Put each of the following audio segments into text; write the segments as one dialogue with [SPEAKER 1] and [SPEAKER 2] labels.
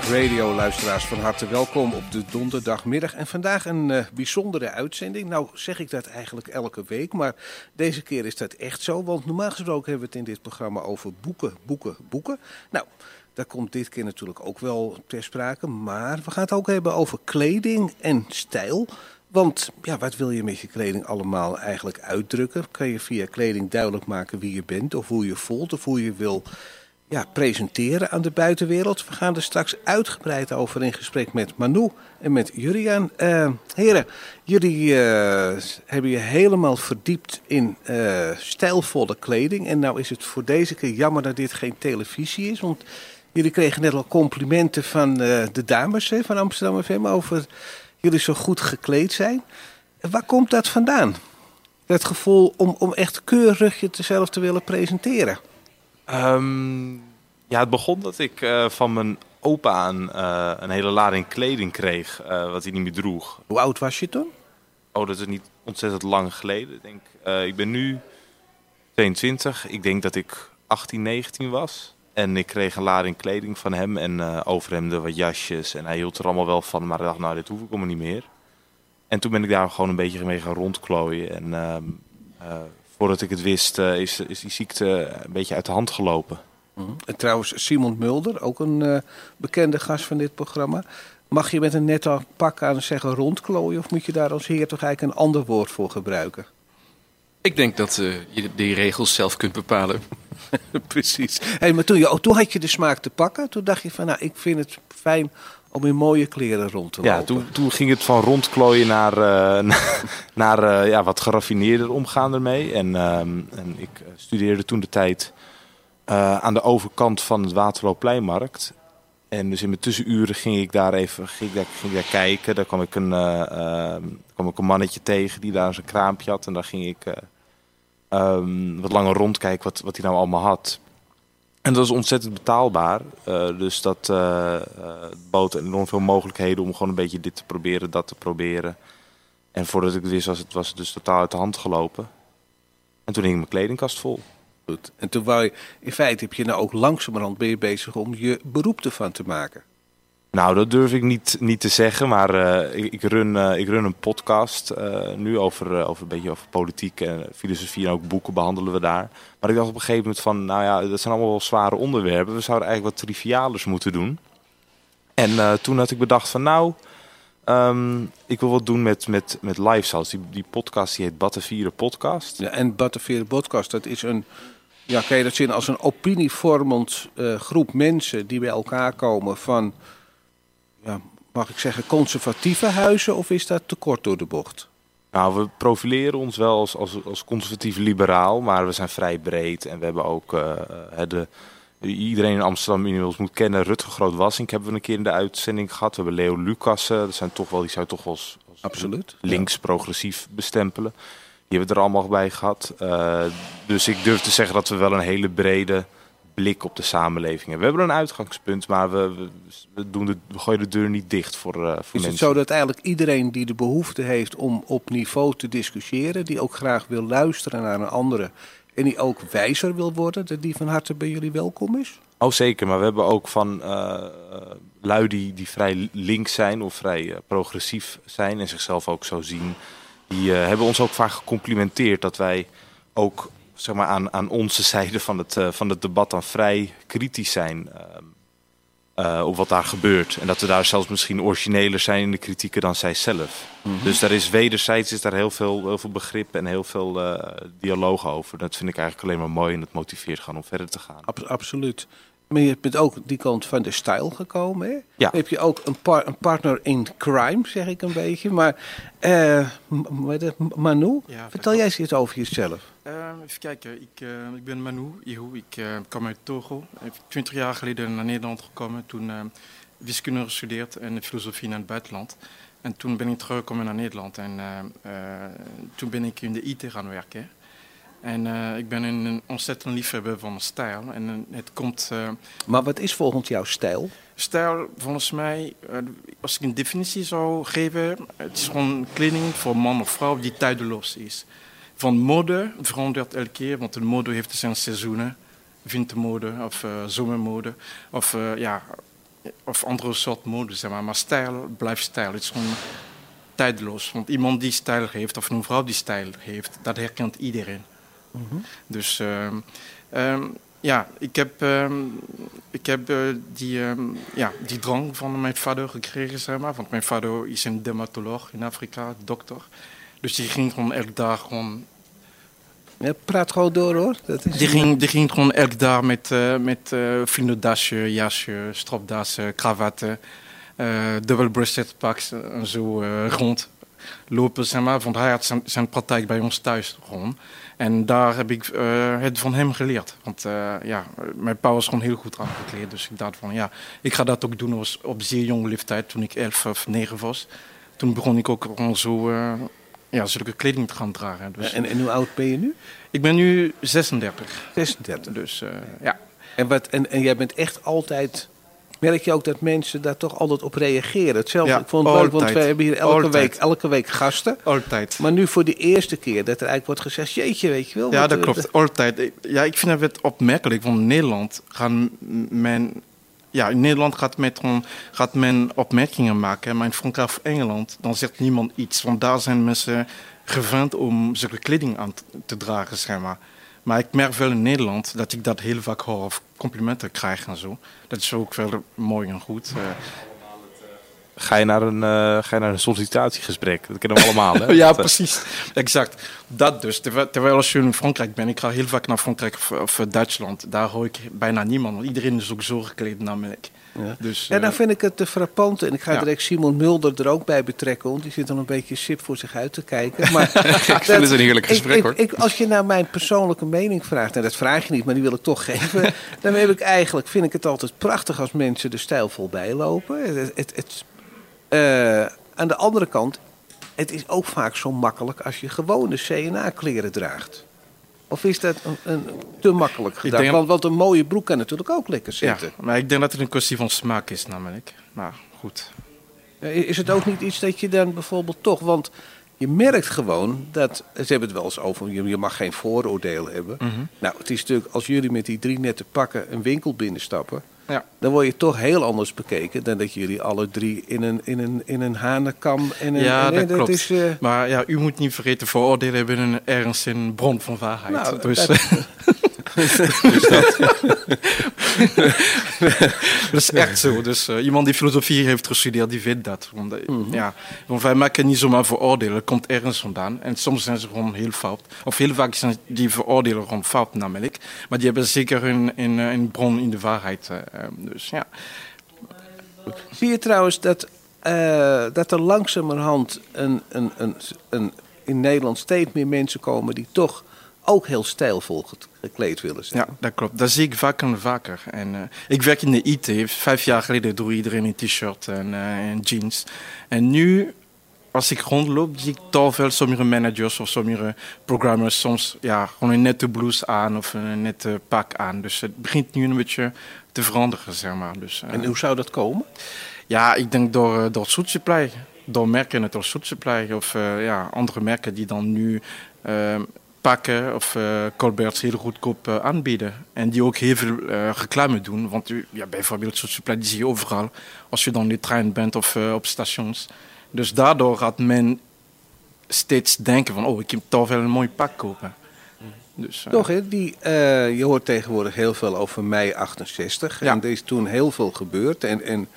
[SPEAKER 1] Radio luisteraars van harte welkom op de donderdagmiddag. En vandaag een uh, bijzondere uitzending. Nou zeg ik dat eigenlijk elke week, maar deze keer is dat echt zo. Want normaal gesproken hebben we het in dit programma over boeken, boeken, boeken. Nou, dat komt dit keer natuurlijk ook wel ter sprake. Maar we gaan het ook hebben over kleding en stijl. Want ja, wat wil je met je kleding allemaal eigenlijk uitdrukken? Kan je via kleding duidelijk maken wie je bent of hoe je voelt of hoe je wil ja, presenteren aan de buitenwereld. We gaan er straks uitgebreid over in gesprek met Manu en met Juriaan. Uh, heren, jullie uh, hebben je helemaal verdiept in uh, stijlvolle kleding. En nou is het voor deze keer jammer dat dit geen televisie is. Want jullie kregen net al complimenten van de dames van Amsterdam FM over jullie zo goed gekleed zijn. Waar komt dat vandaan? Het gevoel om, om echt keurig jezelf te willen presenteren.
[SPEAKER 2] Um, ja, het begon dat ik uh, van mijn opa aan uh, een hele lading kleding kreeg, uh, wat hij niet meer droeg.
[SPEAKER 1] Hoe oud was je toen?
[SPEAKER 2] Oh, dat is niet ontzettend lang geleden. Ik, denk, ik ben nu 22. Ik denk dat ik 18, 19 was. En ik kreeg een lading kleding van hem en overhemden, wat jasjes. En hij hield er allemaal wel van, maar ik dacht, nou, dit hoef ik allemaal niet meer. En toen ben ik daar gewoon een beetje mee gaan rondklooien. En ehm, voordat ik het wist, is, is die ziekte een beetje uit de hand gelopen.
[SPEAKER 1] Mhm. En trouwens, Simon Mulder, ook een uh, bekende gast van dit programma. Mag je met een netto pak aan zeggen rondklooien? Of moet je daar als heer toch eigenlijk een ander woord voor gebruiken?
[SPEAKER 3] Ik denk dat uh, je die regels zelf kunt bepalen.
[SPEAKER 1] Precies. Hey, maar toen, je, oh, toen had je de smaak te pakken. Toen dacht je van, nou, ik vind het fijn om in mooie kleren rond te lopen.
[SPEAKER 2] Ja, toen, toen ging het van rondklooien naar, uh, naar uh, ja, wat geraffineerder omgaan ermee. En, ehm, en ik studeerde toen de tijd aan de overkant van het Waterloopleinmarkt. En dus in mijn tussenuren ging ik daar even ging ik daar, ging ik daar kijken. Daar kwam ik, een, uh, kwam ik een mannetje tegen die daar zijn kraampje had. En daar ging ik um, wat langer rondkijken wat, wat hij nou allemaal had. En dat was ontzettend betaalbaar. dus dat bood enorm veel mogelijkheden om gewoon een beetje dit te proberen, dat te proberen. En voordat ik het wist was het, was dus totaal uit de hand gelopen. En toen hing mijn kledingkast vol.
[SPEAKER 1] En toen wou je, in feite heb je nou ook langzamerhand ben je bezig om je beroep ervan te maken.
[SPEAKER 2] Nou, dat durf ik niet, niet te zeggen, maar uh, ik, run, uh, ik run een podcast uh, nu over, over een beetje over politiek en filosofie en ook boeken behandelen we daar. Maar ik dacht op een gegeven moment van, nou ja, dat zijn allemaal wel zware onderwerpen. We zouden eigenlijk wat trivialers moeten doen. En toen had ik bedacht van, nou, um, ik wil wat doen met, met, met lifestyles. Die, die podcast die heet Battenvieren Podcast.
[SPEAKER 1] Ja, en Battenvieren Podcast, dat is een ja, kan je dat zien als een opinievormend groep mensen die bij elkaar komen van, ja, mag ik zeggen, conservatieve huizen of is dat te kort door de bocht?
[SPEAKER 2] Nou, we profileren ons wel als, als, als conservatief liberaal, maar we zijn vrij breed en we hebben ook uh, de, iedereen in Amsterdam inmiddels moet kennen. Rutger Groot-Wassink hebben we een keer in de uitzending gehad. We hebben Leo Lucassen, dat zijn toch wel, die zou toch wel als, als
[SPEAKER 1] Absoluut,
[SPEAKER 2] links progressief bestempelen. Die hebben we er allemaal bij gehad. Uh, dus ik durf te zeggen dat we wel een hele brede blik op de samenleving hebben. We hebben een uitgangspunt, maar we, we, doen de, we gooien de deur niet dicht voor, uh, voor Is
[SPEAKER 1] mensen.
[SPEAKER 2] het
[SPEAKER 1] zo dat eigenlijk iedereen die de behoefte heeft om op niveau te discussiëren, die ook graag wil luisteren naar een andere en die ook wijzer wil worden, dat die van harte bij jullie welkom is?
[SPEAKER 2] Oh zeker, maar we hebben ook van uh, lui die, die vrij links zijn of vrij progressief zijn en zichzelf ook zo zien die uh, hebben ons ook vaak gecomplimenteerd dat wij ook zeg maar, aan, aan onze zijde van het, uh, van het debat dan vrij kritisch zijn uh, op wat daar gebeurt. En dat we daar zelfs misschien origineler zijn in de kritieken dan zij zelf. Mm -hmm. Dus daar is wederzijds is daar heel veel, heel veel begrip en heel veel dialoog over. Dat vind ik eigenlijk alleen maar mooi en dat motiveert gewoon om verder te gaan.
[SPEAKER 1] Ab absoluut. Maar je bent ook die kant van de stijl gekomen. Hè?
[SPEAKER 2] Ja.
[SPEAKER 1] heb je ook een, par een, partner in crime, zeg ik een beetje. Maar uh, Manu, ja, vertel jij eens iets over jezelf.
[SPEAKER 4] Uh, even kijken, ik, uh, ik ben Manu Ihu. Ik uh, kom uit Togo. Ik ben twintig jaar geleden naar Nederland gekomen. Toen wiskunde gestudeerd en filosofie naar het buitenland. En toen ben ik teruggekomen naar Nederland. En toen ben ik in de IT gaan werken. En uh, ik ben een ontzettend liefhebber van stijl. En uh, het komt. Uh,
[SPEAKER 1] maar wat is volgens jou stijl?
[SPEAKER 4] Stijl, volgens mij, als ik een definitie zou geven, het is gewoon kleding voor man of vrouw die tijdeloos is. Van mode verandert elke keer, want de mode heeft zijn seizoenen. Wintermode of zomermode. Of ja, of andere soort mode, zeg maar. Maar stijl blijft stijl. Het is gewoon tijdloos. Want iemand die stijl heeft, of een vrouw die stijl heeft, dat herkent iedereen. Dus ehm, ehm, ja, ik heb, ehm, ik heb eh, die, ja, die drang van mijn vader gekregen, zeg maar. Want mijn vader is een dermatoloog in Afrika, dokter. Dus die ging gewoon elke dag gewoon
[SPEAKER 1] Ja, praat gewoon door hoor. Dat is
[SPEAKER 4] die ging, die ging gewoon elke dag met, eh met eh vriendendasje, jasje, stropdassen, kravatten, eh dubbelbreasted paks en zo rond lopen, zeg maar. Want hij had zijn, zijn praktijk bij ons thuis gewoon. En daar heb ik eh, het van hem geleerd. Want eh, ja, mijn pa was gewoon heel goed aangekleed. Dus ik dacht van ja, ik ga dat ook doen op zeer jonge leeftijd, toen ik elf of negen was. Toen begon ik ook gewoon zo, eh, ja, zulke kleding te gaan dragen. Dus,
[SPEAKER 1] en, en hoe oud ben je nu?
[SPEAKER 4] Ik ben nu 36.
[SPEAKER 1] 36.
[SPEAKER 4] Dus ja.
[SPEAKER 1] En, wat, en, en jij bent echt altijd. Merk je ook dat mensen daar toch altijd op reageren? Hetzelfde.
[SPEAKER 4] Ja,
[SPEAKER 1] ik vond het leuk, want we hebben hier elke
[SPEAKER 4] Altijd.
[SPEAKER 1] week, elke week gasten.
[SPEAKER 4] Altijd.
[SPEAKER 1] Maar nu voor de eerste keer dat er eigenlijk wordt gezegd: Jeetje, weet je wel.
[SPEAKER 4] Ja, dat
[SPEAKER 1] eh,
[SPEAKER 4] klopt. Altijd. Ja, ik vind het opmerkelijk. Want in Nederland gaan men... Ja, in Nederland gaat men, gewoon, gaat men opmerkingen maken. Maar in Frankrijk of Engeland, dan zegt niemand iets. Want daar zijn mensen gewend om zulke kleding aan te dragen, zeg maar. Maar ik merk wel in Nederland dat ik dat heel vaak hoor of complimenten krijg en zo. Dat is ook wel mooi en goed. Eh,
[SPEAKER 2] Ga je naar een, eh, ga je naar een sollicitatiegesprek? Dat kennen we allemaal, hè?
[SPEAKER 4] ja,
[SPEAKER 2] eh,
[SPEAKER 4] precies. Exact. Dat dus. Terwijl, terwijl als je in Frankrijk bent, ik ga heel vaak naar Frankrijk of, of Duitsland, daar hoor ik bijna niemand. Want iedereen is ook zo gekleed namelijk.
[SPEAKER 1] Ja.
[SPEAKER 4] Dus,
[SPEAKER 1] Ja,
[SPEAKER 4] eh,
[SPEAKER 1] nou vind ik het te frappant. En ik ga
[SPEAKER 4] Ja.
[SPEAKER 1] direct Simon Mulder er ook bij betrekken. Want die zit dan een beetje sip voor zich uit te kijken. Maar
[SPEAKER 3] Ik vind het een heerlijk gesprek
[SPEAKER 1] ik,
[SPEAKER 3] hoor.
[SPEAKER 1] Ik, als je naar mijn persoonlijke mening vraagt, en dat vraag je niet, maar die wil ik toch geven. dan heb ik eigenlijk, vind ik het altijd prachtig als mensen er stijlvol bij lopen. Het, het, het, eh, aan de andere kant, het is ook vaak zo makkelijk als je gewone CNA-kleren draagt. Of is dat een, een te makkelijk
[SPEAKER 4] denk-
[SPEAKER 1] Want, want een mooie broek kan natuurlijk ook lekker
[SPEAKER 4] ja,
[SPEAKER 1] zitten.
[SPEAKER 4] maar ik denk dat het een kwestie van smaak is namelijk. Maar goed.
[SPEAKER 1] Is het ook niet iets dat je dan bijvoorbeeld toch, want je merkt gewoon dat, ze hebben het wel eens over, je, mag geen vooroordeel hebben.
[SPEAKER 4] Mhm.
[SPEAKER 1] Nou, het is natuurlijk, als jullie met die drie nette pakken een winkel binnenstappen,
[SPEAKER 4] Ja.
[SPEAKER 1] dan word je toch heel anders bekeken dan dat jullie alle drie in een, in een, in een hanenkam en een...
[SPEAKER 4] Ja,
[SPEAKER 1] en,
[SPEAKER 4] dat klopt.
[SPEAKER 1] is, eh,
[SPEAKER 4] Maar ja, u moet niet vergeten, vooroordelen hebben een, ergens een bron van waarheid.
[SPEAKER 1] Nou,
[SPEAKER 4] dus,
[SPEAKER 1] dat-
[SPEAKER 4] dat is echt zo. Dus eh, iemand die filosofie heeft gestudeerd, die weet dat. Want, eh,
[SPEAKER 1] Mhm.
[SPEAKER 4] ja, want wij maken niet zomaar vooroordelen, het komt ergens vandaan. En soms zijn ze gewoon heel fout. Of heel vaak zijn die vooroordelen gewoon fout namelijk. Maar die hebben zeker een, een, een bron in de waarheid. eh, eh, dus ja.
[SPEAKER 1] Zie je trouwens dat, eh, dat er langzamerhand een, een, een, een, in Nederland steeds meer mensen komen die toch ook heel stijlvol ge- gekleed willen zijn?
[SPEAKER 4] Ja, dat klopt. Dat zie ik vaker en vaker. En, eh, ik werk in de IT. Vijf jaar geleden droeg iedereen een t-shirt en, eh, en jeans. En nu, als ik rondloop, zie ik toch wel sommige managers of sommige programmers soms ja, gewoon een nette blouse aan of een nette pak aan. Dus het begint nu een beetje te veranderen, zeg maar. Dus, eh,
[SPEAKER 1] En hoe zou dat komen?
[SPEAKER 4] ja, ik denk door, door Soet Supply. Door merken het door Soet Supply. Of ja, andere merken die dan nu eh, pakken of eh Colberts heel goedkoop eh, aanbieden. En die ook heel veel eh, reclame doen. Want u, ja, bijvoorbeeld Soet Supply die zie je overal. Als je dan in de trein bent of op stations. Dus daardoor gaat men steeds denken van... oh, ik heb toch wel een mooi pak kopen. Dus,
[SPEAKER 1] Toch, hè? Die, je hoort tegenwoordig heel veel over mei 68.
[SPEAKER 4] Ja.
[SPEAKER 1] En er is toen heel veel gebeurd. En, en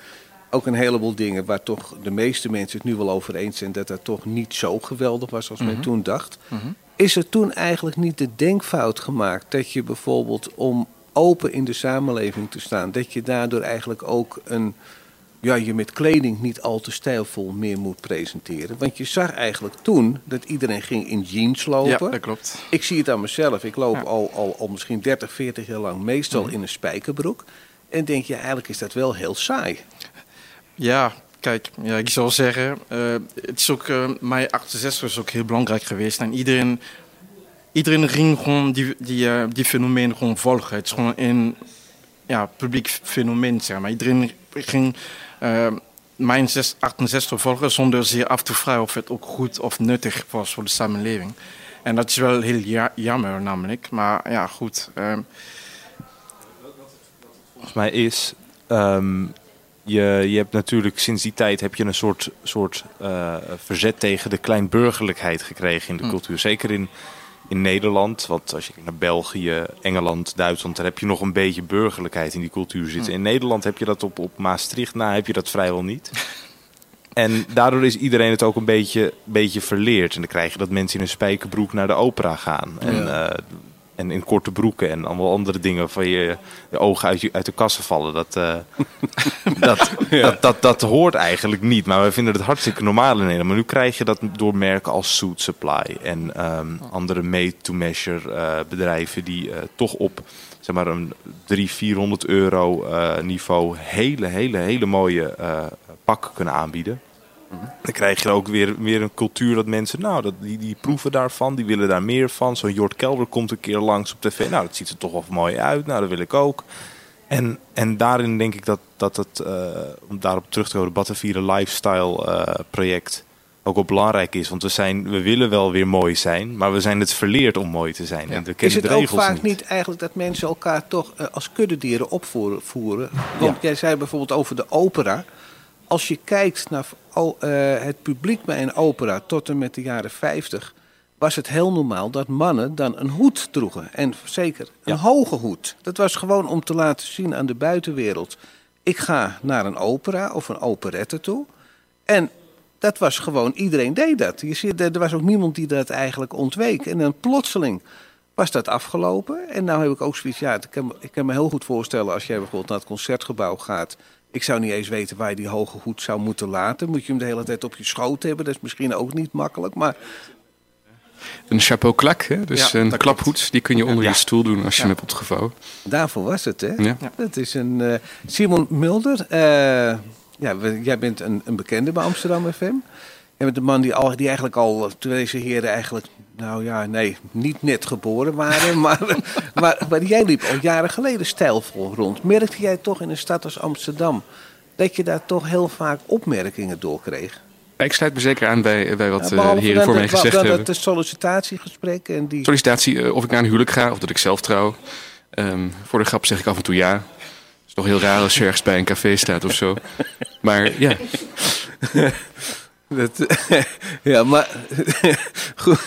[SPEAKER 1] ook een heleboel dingen waar toch de meeste mensen het nu wel over eens zijn... dat dat toch niet zo geweldig was als men
[SPEAKER 4] Mhm.
[SPEAKER 1] toen dacht.
[SPEAKER 4] mhm.
[SPEAKER 1] Is er toen eigenlijk niet de denkfout gemaakt dat je bijvoorbeeld om open in de samenleving te staan... dat je daardoor eigenlijk ook een... Ja, je met kleding niet al te stijlvol meer moet presenteren. Want je zag eigenlijk toen dat iedereen ging in jeans
[SPEAKER 4] Ja,
[SPEAKER 1] lopen.
[SPEAKER 4] dat klopt.
[SPEAKER 1] Ik zie het aan mezelf. Ik loop
[SPEAKER 4] Ja.
[SPEAKER 1] al, al, al misschien 30, 40 jaar lang meestal
[SPEAKER 4] Mhm.
[SPEAKER 1] in een spijkerbroek. En denk je, eigenlijk is dat wel heel saai.
[SPEAKER 4] Ja, kijk, ja, ik zou zeggen, eh, het is ook, eh mei 68 is ook heel belangrijk geweest. En iedereen, iedereen ging gewoon die, die, eh, die fenomeen gewoon volgen. Het is gewoon een ja, publiek fenomeen, zeg maar. Iedereen ging uh, mei 68 volgen zonder zich af te vragen of het ook goed of nuttig was voor de samenleving. En dat is wel heel ja- jammer namelijk. Maar ja, goed. eh,
[SPEAKER 2] volgens mij is. ehm, je, je hebt natuurlijk sinds die tijd heb je een soort, soort uh, verzet tegen de kleinburgerlijkheid gekregen in de hm. cultuur. Zeker in, in Nederland. Want als je kijkt naar België, Engeland, Duitsland, daar heb je nog een beetje burgerlijkheid in die cultuur zitten. Hm. In Nederland heb je dat op, op Maastricht na, heb je dat vrijwel niet. En daardoor is iedereen het ook een beetje, beetje verleerd. En dan krijg je dat mensen in een spijkerbroek naar de opera gaan. En, uh, en in korte broeken en allemaal andere dingen van je, je ogen uit, je, uit de kassen vallen. Dat, uh, dat, dat, dat, dat, hoort eigenlijk niet. Maar we vinden het hartstikke normaal in Nederland. Maar nu krijg je dat door merken als Suit Supply en um, andere made-to-measure uh, bedrijven die uh, toch op zeg maar een 300, 400 euro niveau hele, hele, hele mooie pakken kunnen aanbieden. Dan krijg je ook weer, weer een cultuur dat mensen, nou, dat, die, die proeven daarvan, die willen daar meer van. Zo'n Jort Kelder komt een keer langs op tv. Nou, dat ziet er toch wel mooi uit. Nou, dat wil ik ook. En, en daarin denk ik dat, dat het, uh, om daarop terug te komen, het Batavieren Lifestyle uh, project ook wel belangrijk is. Want we, zijn, we willen wel weer mooi zijn, maar we zijn het verleerd om mooi te zijn. Ja. En we
[SPEAKER 1] is het
[SPEAKER 2] de
[SPEAKER 1] ook vaak niet. eigenlijk dat mensen elkaar toch uh, als kuddedieren opvoeren? Want ja. jij zei bijvoorbeeld over de opera als je kijkt naar oh, uh, het publiek bij een opera tot en met de jaren 50, was het heel normaal dat mannen dan een hoed droegen. En zeker een ja. hoge hoed. Dat was gewoon om te laten zien aan de buitenwereld. Ik ga naar een opera of een operette toe. En dat was gewoon, iedereen deed dat. Je ziet, er was ook niemand die dat eigenlijk ontweek. En dan plotseling was dat afgelopen. En nou heb ik ook zoiets, ja, ik kan, ik kan me heel goed voorstellen als jij bijvoorbeeld naar het concertgebouw gaat ik zou niet eens weten waar je die hoge hoed zou moeten laten. Moet je hem de hele tijd op je schoot hebben? Dat is misschien ook niet makkelijk, maar...
[SPEAKER 3] Een chapeau klak, hè? dus ja, een klaphoed, die kun je onder ja. je stoel doen als je hem hebt opgevouwen.
[SPEAKER 1] Daarvoor was het, hè? Ja. Dat is een... Uh, Simon Mulder, uh, ja, jij bent een, een bekende bij Amsterdam FM. Je bent een man die, al, die eigenlijk al, toen deze heren eigenlijk nou ja, nee, niet net geboren waren. maar, maar, maar jij liep al jaren geleden stijlvol rond. Merkte jij toch in een stad als Amsterdam dat je daar toch heel vaak opmerkingen door kreeg?
[SPEAKER 3] Ik sluit me zeker aan bij, bij wat ja, de heren voor mij gezegd hebben.
[SPEAKER 1] Dat sollicitatiegesprek en die...
[SPEAKER 3] Sollicitatie, of ik naar een huwelijk ga of dat ik zelf trouw. Um, voor de grap zeg ik af en toe ja. Het is toch heel raar als je ergens bij een café staat of zo. Maar ja...
[SPEAKER 1] Dat, ja, maar, goed,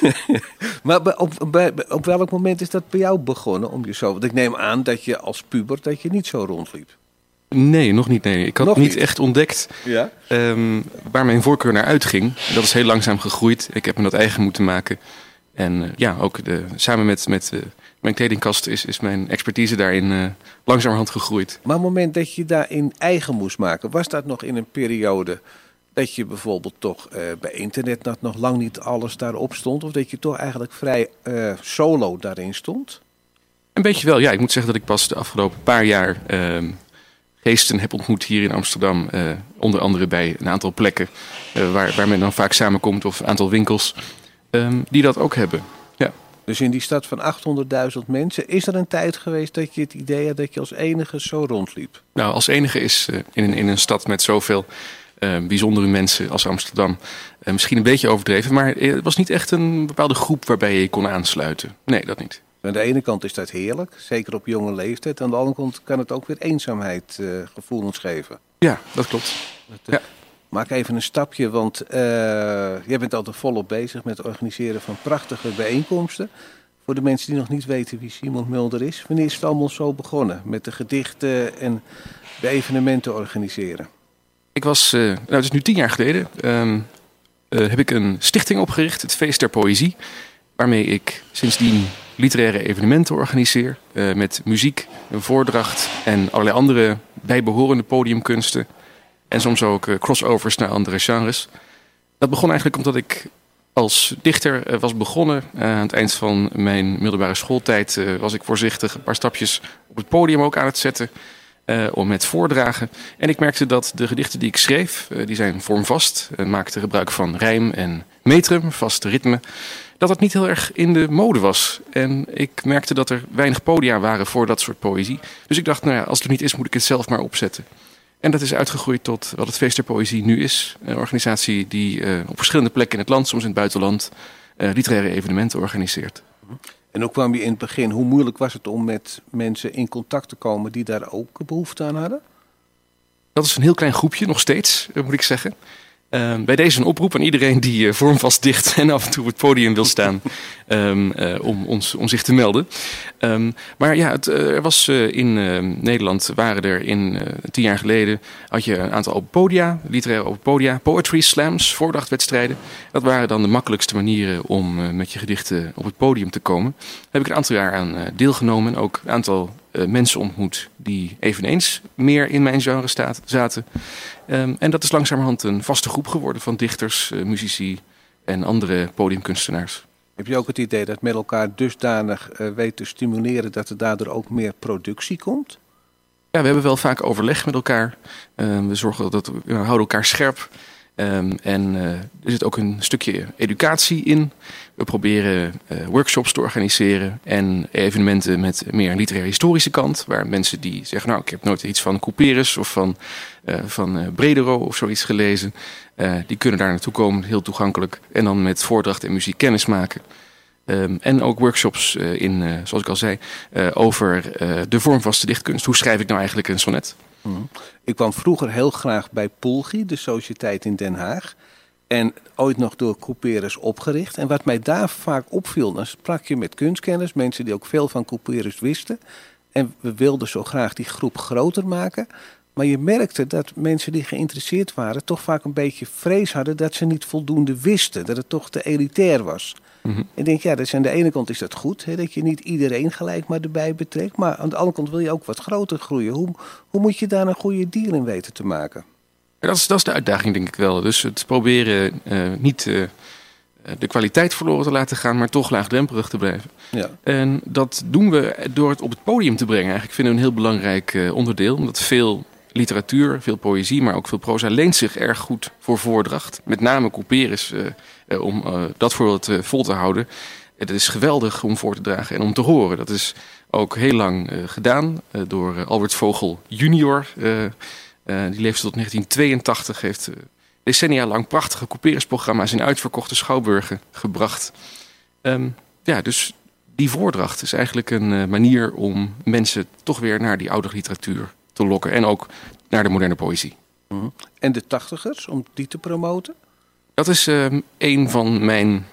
[SPEAKER 1] maar op, bij, op welk moment is dat bij jou begonnen om je zo? Want ik neem aan dat je als puber dat je niet zo rondliep.
[SPEAKER 3] Nee, nog niet. Nee. Ik had niet, echt ontdekt ja? um, waar mijn voorkeur naar uitging. Dat is heel langzaam gegroeid. Ik heb me dat eigen moeten maken. En uh, ja, ook de, samen met, met uh, mijn kledingkast is, is mijn expertise daarin uh, langzamerhand gegroeid.
[SPEAKER 1] Maar op het moment dat je daarin eigen moest maken, was dat nog in een periode dat je bijvoorbeeld toch uh, bij internet dat nog lang niet alles daarop stond? Of dat je toch eigenlijk vrij uh, solo daarin stond?
[SPEAKER 3] Een beetje wel, ja. Ik moet zeggen dat ik pas de afgelopen paar jaar uh, geesten heb ontmoet hier in Amsterdam. Eh, onder andere bij een aantal plekken waar, waar men dan vaak samenkomt of een aantal winkels ehm, die dat ook hebben. Ja.
[SPEAKER 1] Dus in die stad van 800.000 mensen, is er een tijd geweest dat je het idee had dat je als enige zo rondliep?
[SPEAKER 3] Nou, als enige is in, een, in een stad met zoveel bijzondere mensen als Amsterdam. Uh, misschien een beetje overdreven, maar het was niet echt een bepaalde groep waarbij je je kon aansluiten. Nee, dat niet.
[SPEAKER 1] Aan de ene kant is dat heerlijk, zeker op jonge leeftijd. Aan de andere kant kan het ook weer eenzaamheid uh, gevoelens geven.
[SPEAKER 3] Ja, dat klopt. ja.
[SPEAKER 1] Maak even een stapje, want jij bent altijd volop bezig met het organiseren van prachtige bijeenkomsten. Voor de mensen die nog niet weten wie Simon Mulder is. Wanneer is het allemaal zo begonnen met de gedichten en de evenementen organiseren?
[SPEAKER 3] Ik was, uh, nou het is nu tien jaar geleden, um, uh, heb ik een stichting opgericht, het Feest der Poëzie. Waarmee ik sindsdien literaire evenementen organiseer. Uh, met muziek, een voordracht en allerlei andere bijbehorende podiumkunsten. En soms ook crossovers naar andere genres. Dat begon eigenlijk omdat ik als dichter was begonnen. aan het eind van mijn middelbare schooltijd was ik voorzichtig een paar stapjes op het podium ook aan het zetten om met voordragen. En ik merkte dat de gedichten die ik schreef, uh, die zijn vormvast. en maakten gebruik van rijm en metrum, vaste ritme. Dat het niet heel erg in de mode was. En ik merkte dat er weinig podia waren voor dat soort poëzie. Dus ik dacht, nou ja, als het er niet is, moet ik het zelf maar opzetten. En dat is uitgegroeid tot wat het Feest der Poëzie nu is. Een organisatie die uh, op verschillende plekken in het land, soms in het buitenland, literaire evenementen organiseert.
[SPEAKER 1] En ook kwam je in het begin, hoe moeilijk was het om met mensen in contact te komen die daar ook behoefte aan hadden?
[SPEAKER 3] Dat is een heel klein groepje, nog steeds, moet ik zeggen. Uh, bij deze een oproep aan iedereen die uh, vormvast dicht en af en toe op het podium wil staan um, uh, om, ons, om zich te melden. Um, maar ja, het, eh, er was in Nederland, waren er in tien jaar geleden, had je een aantal open podia, literaire open podia, poetry slams, voordrachtwedstrijden. Dat waren dan de makkelijkste manieren om met je gedichten op het podium te komen. Daar heb ik een aantal jaar aan deelgenomen en ook een aantal mensen ontmoet die eveneens meer in mijn genre staat, zaten. Um, en dat is langzamerhand een vaste groep geworden van dichters, uh, muzici en andere podiumkunstenaars.
[SPEAKER 1] Heb je ook het idee dat met elkaar dusdanig uh, weet te stimuleren dat er daardoor ook meer productie komt?
[SPEAKER 3] Ja, we hebben wel vaak overleg met elkaar. Uh, we zorgen dat we houden elkaar scherp. Um, en er zit ook een stukje educatie in. We proberen uh, workshops te organiseren en evenementen met meer literaire historische kant. Waar mensen die zeggen, nou ik heb nooit iets van Couperus of van, uh, van Bredero of zoiets gelezen. die kunnen daar naartoe komen, heel toegankelijk. En dan met voordracht en muziek kennis maken. Um, en ook workshops in, zoals ik al zei, over de vormvaste dichtkunst. Hoe schrijf ik nou eigenlijk een sonnet?
[SPEAKER 1] Mhm. Ik kwam vroeger heel graag bij Poelgi, de sociëteit in Den Haag. En ooit nog door Couperus opgericht. En wat mij daar vaak opviel, dan sprak je met kunstkenners, mensen die ook veel van Couperus wisten. En we wilden zo graag die groep groter maken. Maar je merkte dat mensen die geïnteresseerd waren, toch vaak een beetje vrees hadden dat ze niet voldoende wisten. Dat het toch te elitair was. Mm Ik denk, ja, dus aan de ene kant is dat goed, hè, dat je niet iedereen gelijk maar erbij betrekt. Maar aan de andere kant wil je ook wat groter groeien. Hoe, hoe moet je daar een goede deal in weten te maken?
[SPEAKER 3] Dat is, dat is de uitdaging, denk ik wel. Dus het proberen uh, niet uh, de kwaliteit verloren te laten gaan, maar toch laagdrempelig te blijven. Ja. En dat doen we door het op het podium te brengen. Eigenlijk vinden we een heel belangrijk uh, onderdeel, omdat veel literatuur, veel poëzie, maar ook veel proza leent zich erg goed voor voordracht. Met name Couperus, uh, om uh, dat voorbeeld vol te houden. Het is geweldig om voor te dragen en om te horen. Dat is ook heel lang gedaan door Albert Vogel junior. Die leefde tot 1982, heeft decennia lang prachtige Couperus-programma's in uitverkochte schouwburgen gebracht. Um, ja, dus die voordracht is eigenlijk een manier om mensen toch weer naar die oude literatuur te lokken. En ook naar de moderne poëzie.
[SPEAKER 1] Mhm. En de tachtigers, om die te promoten?
[SPEAKER 3] Dat is uh, een van mijn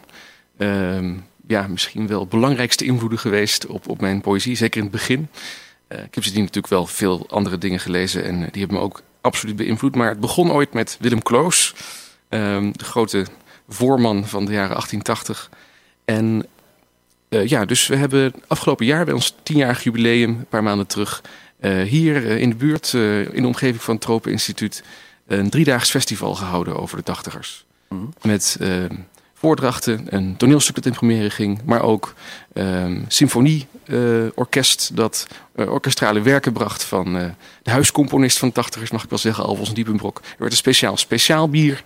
[SPEAKER 3] uh, ja, misschien wel belangrijkste invloeden geweest op, op mijn poëzie. Zeker in het begin. Uh, ik heb ze die natuurlijk wel veel andere dingen gelezen. En die hebben me ook absoluut beïnvloed. Maar het begon ooit met Willem Kloos. Ehm, de grote voorman van de jaren 1880. En uh, ja, dus we hebben afgelopen jaar bij ons tienjarig jubileum, een paar maanden terug, uh, hier in de buurt, in de omgeving van het Tropeninstituut, een driedaags festival gehouden over de tachtigers. Mm. Met voordrachten, een toneelstuk dat in première ging, maar ook symfonieorkest dat orkestrale werken bracht van de huiscomponist van de tachtigers, mag ik wel zeggen, Alfons Diepenbrok. Er werd een speciaal speciaal bier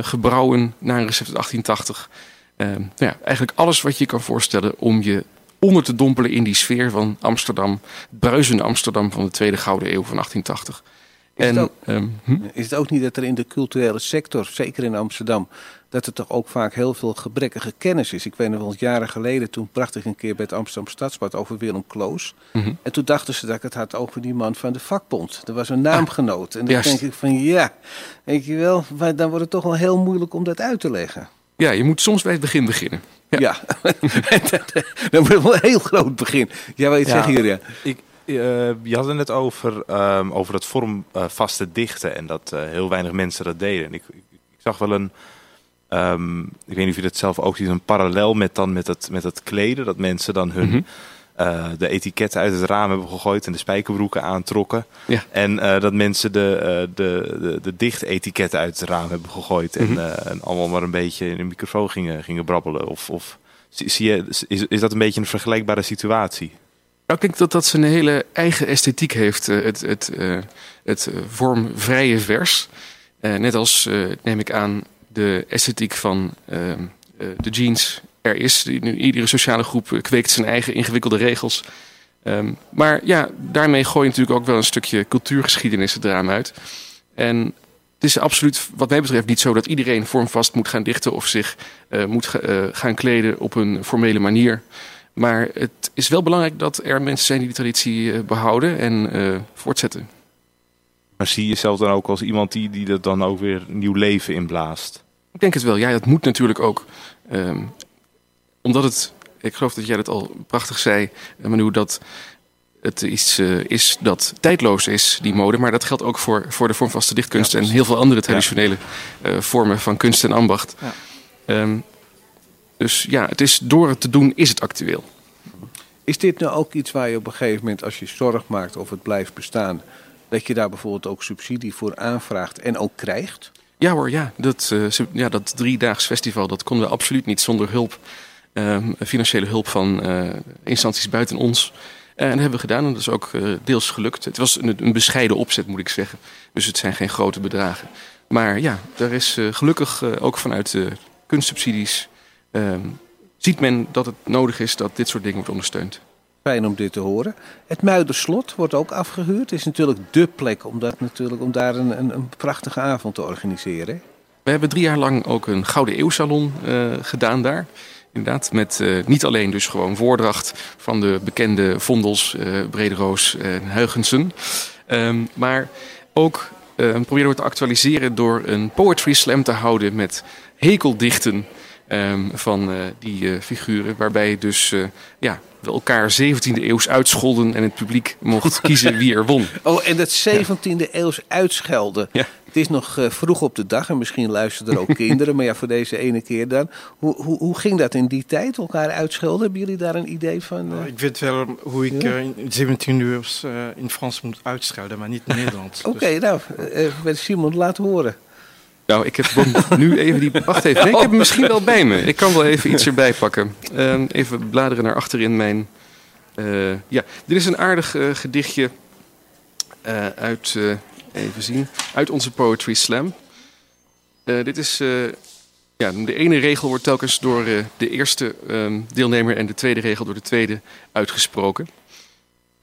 [SPEAKER 3] gebrouwen na een recept uit 1880. nou ja, eigenlijk alles wat je kan voorstellen om je onder te dompelen in die sfeer van Amsterdam. Bruisende Amsterdam van de tweede gouden eeuw van 1880.
[SPEAKER 1] Is, en, het ook, um, hm? is het ook niet dat er in de culturele sector, zeker in Amsterdam, dat er toch ook vaak heel veel gebrekkige kennis is? Ik weet nog wel, jaren geleden, toen bracht ik een keer bij het Amsterdam Stadsbad over Willem Kloos. Mm -hmm. En toen dachten ze dat ik het had over die man van de vakbond. Er was een naamgenoot. En dan denk ik van ja, weet je wel, maar dan wordt het toch wel heel moeilijk om dat uit te leggen.
[SPEAKER 3] Ja, je moet soms bij het begin beginnen.
[SPEAKER 1] Ja, ja. dan wordt het wel een heel groot begin. Ja, wat je ja, zeggen hier, ja.
[SPEAKER 2] Ik, uh, je had het net over, um, over het vormvaste uh, dichten en dat uh, heel weinig mensen dat deden. En ik, ik, ik zag wel een, um, ik weet niet of je dat zelf ook ziet, een parallel met, dan met, het, met het kleden. Dat mensen dan hun... Mm -hmm. Uh, de etiketten uit het raam hebben gegooid en de spijkerbroeken aantrokken. Ja. En uh, dat mensen de, uh, de, de, de dichtetiketten uit het raam hebben gegooid. Mm -hmm. en, en, allemaal maar een beetje in de microfoon gingen, gingen brabbelen. Of, of zie je, is, is dat een beetje een vergelijkbare situatie?
[SPEAKER 3] Nou, ik denk dat dat zijn hele eigen esthetiek heeft. het, het, het vormvrije vers. net als, neem ik aan, de esthetiek van de jeans er is. Iedere sociale groep kweekt zijn eigen ingewikkelde regels. Um, maar ja, daarmee gooi je natuurlijk ook wel een stukje cultuurgeschiedenis het raam uit. En het is absoluut, wat mij betreft, niet zo dat iedereen vormvast moet gaan dichten of zich uh, moet gaan kleden op een formele manier. Maar het is wel belangrijk dat er mensen zijn die die traditie behouden en voortzetten.
[SPEAKER 2] Maar zie je jezelf dan ook als iemand die, die dat dan ook weer nieuw leven inblaast?
[SPEAKER 3] Ik denk het wel. Ja, dat moet natuurlijk ook. Ehm, omdat het, ik geloof dat jij dat al prachtig zei, eh, Manu, dat het iets uh, is dat tijdloos is, die mode. Maar dat geldt ook voor, voor de vorm vaste dichtkunst ja, en heel veel andere traditionele ja. uh, vormen van kunst en ambacht. Ja. Um, dus ja, het is door het te doen, is het actueel.
[SPEAKER 1] Is dit nou ook iets waar je op een gegeven moment, als je zorg maakt of het blijft bestaan, dat je daar bijvoorbeeld ook subsidie voor aanvraagt en ook krijgt?
[SPEAKER 3] Ja hoor, ja. Dat, uh, ja, dat driedaags festival, dat konden we absoluut niet zonder hulp. Uh, financiële hulp van uh, instanties buiten ons. En dat hebben we gedaan en dat is ook deels gelukt. Het was een, een, bescheiden opzet, moet ik zeggen. Dus het zijn geen grote bedragen. Maar ja, daar is gelukkig ook vanuit kunstsubsidies... Ehm, ziet men dat het nodig is dat dit soort dingen wordt ondersteund.
[SPEAKER 1] Fijn om dit te horen. Het Muiderslot wordt ook afgehuurd. Is natuurlijk dé plek om, dat natuurlijk, om daar een, een, een prachtige avond te organiseren.
[SPEAKER 3] We hebben drie jaar lang ook een Gouden Eeuwsalon uh, gedaan daar. Inderdaad, met uh, niet alleen dus gewoon voordracht van de bekende Vondels, uh, Brederoos en Huygensen. Um, maar ook proberen we te actualiseren door een poetry slam te houden met hekeldichten um, van die figuren. Waarbij dus ja, we elkaar 17e eeuws uitscholden en het publiek mocht kiezen wie er won.
[SPEAKER 1] Oh, en dat 17e eeuws uitschelden.
[SPEAKER 3] Ja.
[SPEAKER 1] Het is nog vroeg op de dag en misschien luisteren er ook kinderen. Maar ja, voor deze ene keer dan. Hoe, hoe, hoe ging dat in die tijd, elkaar uitschelden? Hebben jullie daar een idee van?
[SPEAKER 4] Nou, ik weet wel hoe ik ja? in 17 uur in Frans moet uitschelden, maar niet in Nederlands.
[SPEAKER 1] Oké, okay, dus. nou, Simon, laat horen.
[SPEAKER 3] Nou, ik heb nu even die. Wacht even. Nee, ik heb hem misschien wel bij me. Ik kan wel even iets erbij pakken. Uh, even bladeren naar achter in mijn. Uh, ja, dit is een aardig uh, gedichtje uh, uit. even zien. Uit onze Poetry Slam. dit is. ja, de ene regel wordt telkens door de eerste um, deelnemer en de tweede regel door de tweede uitgesproken.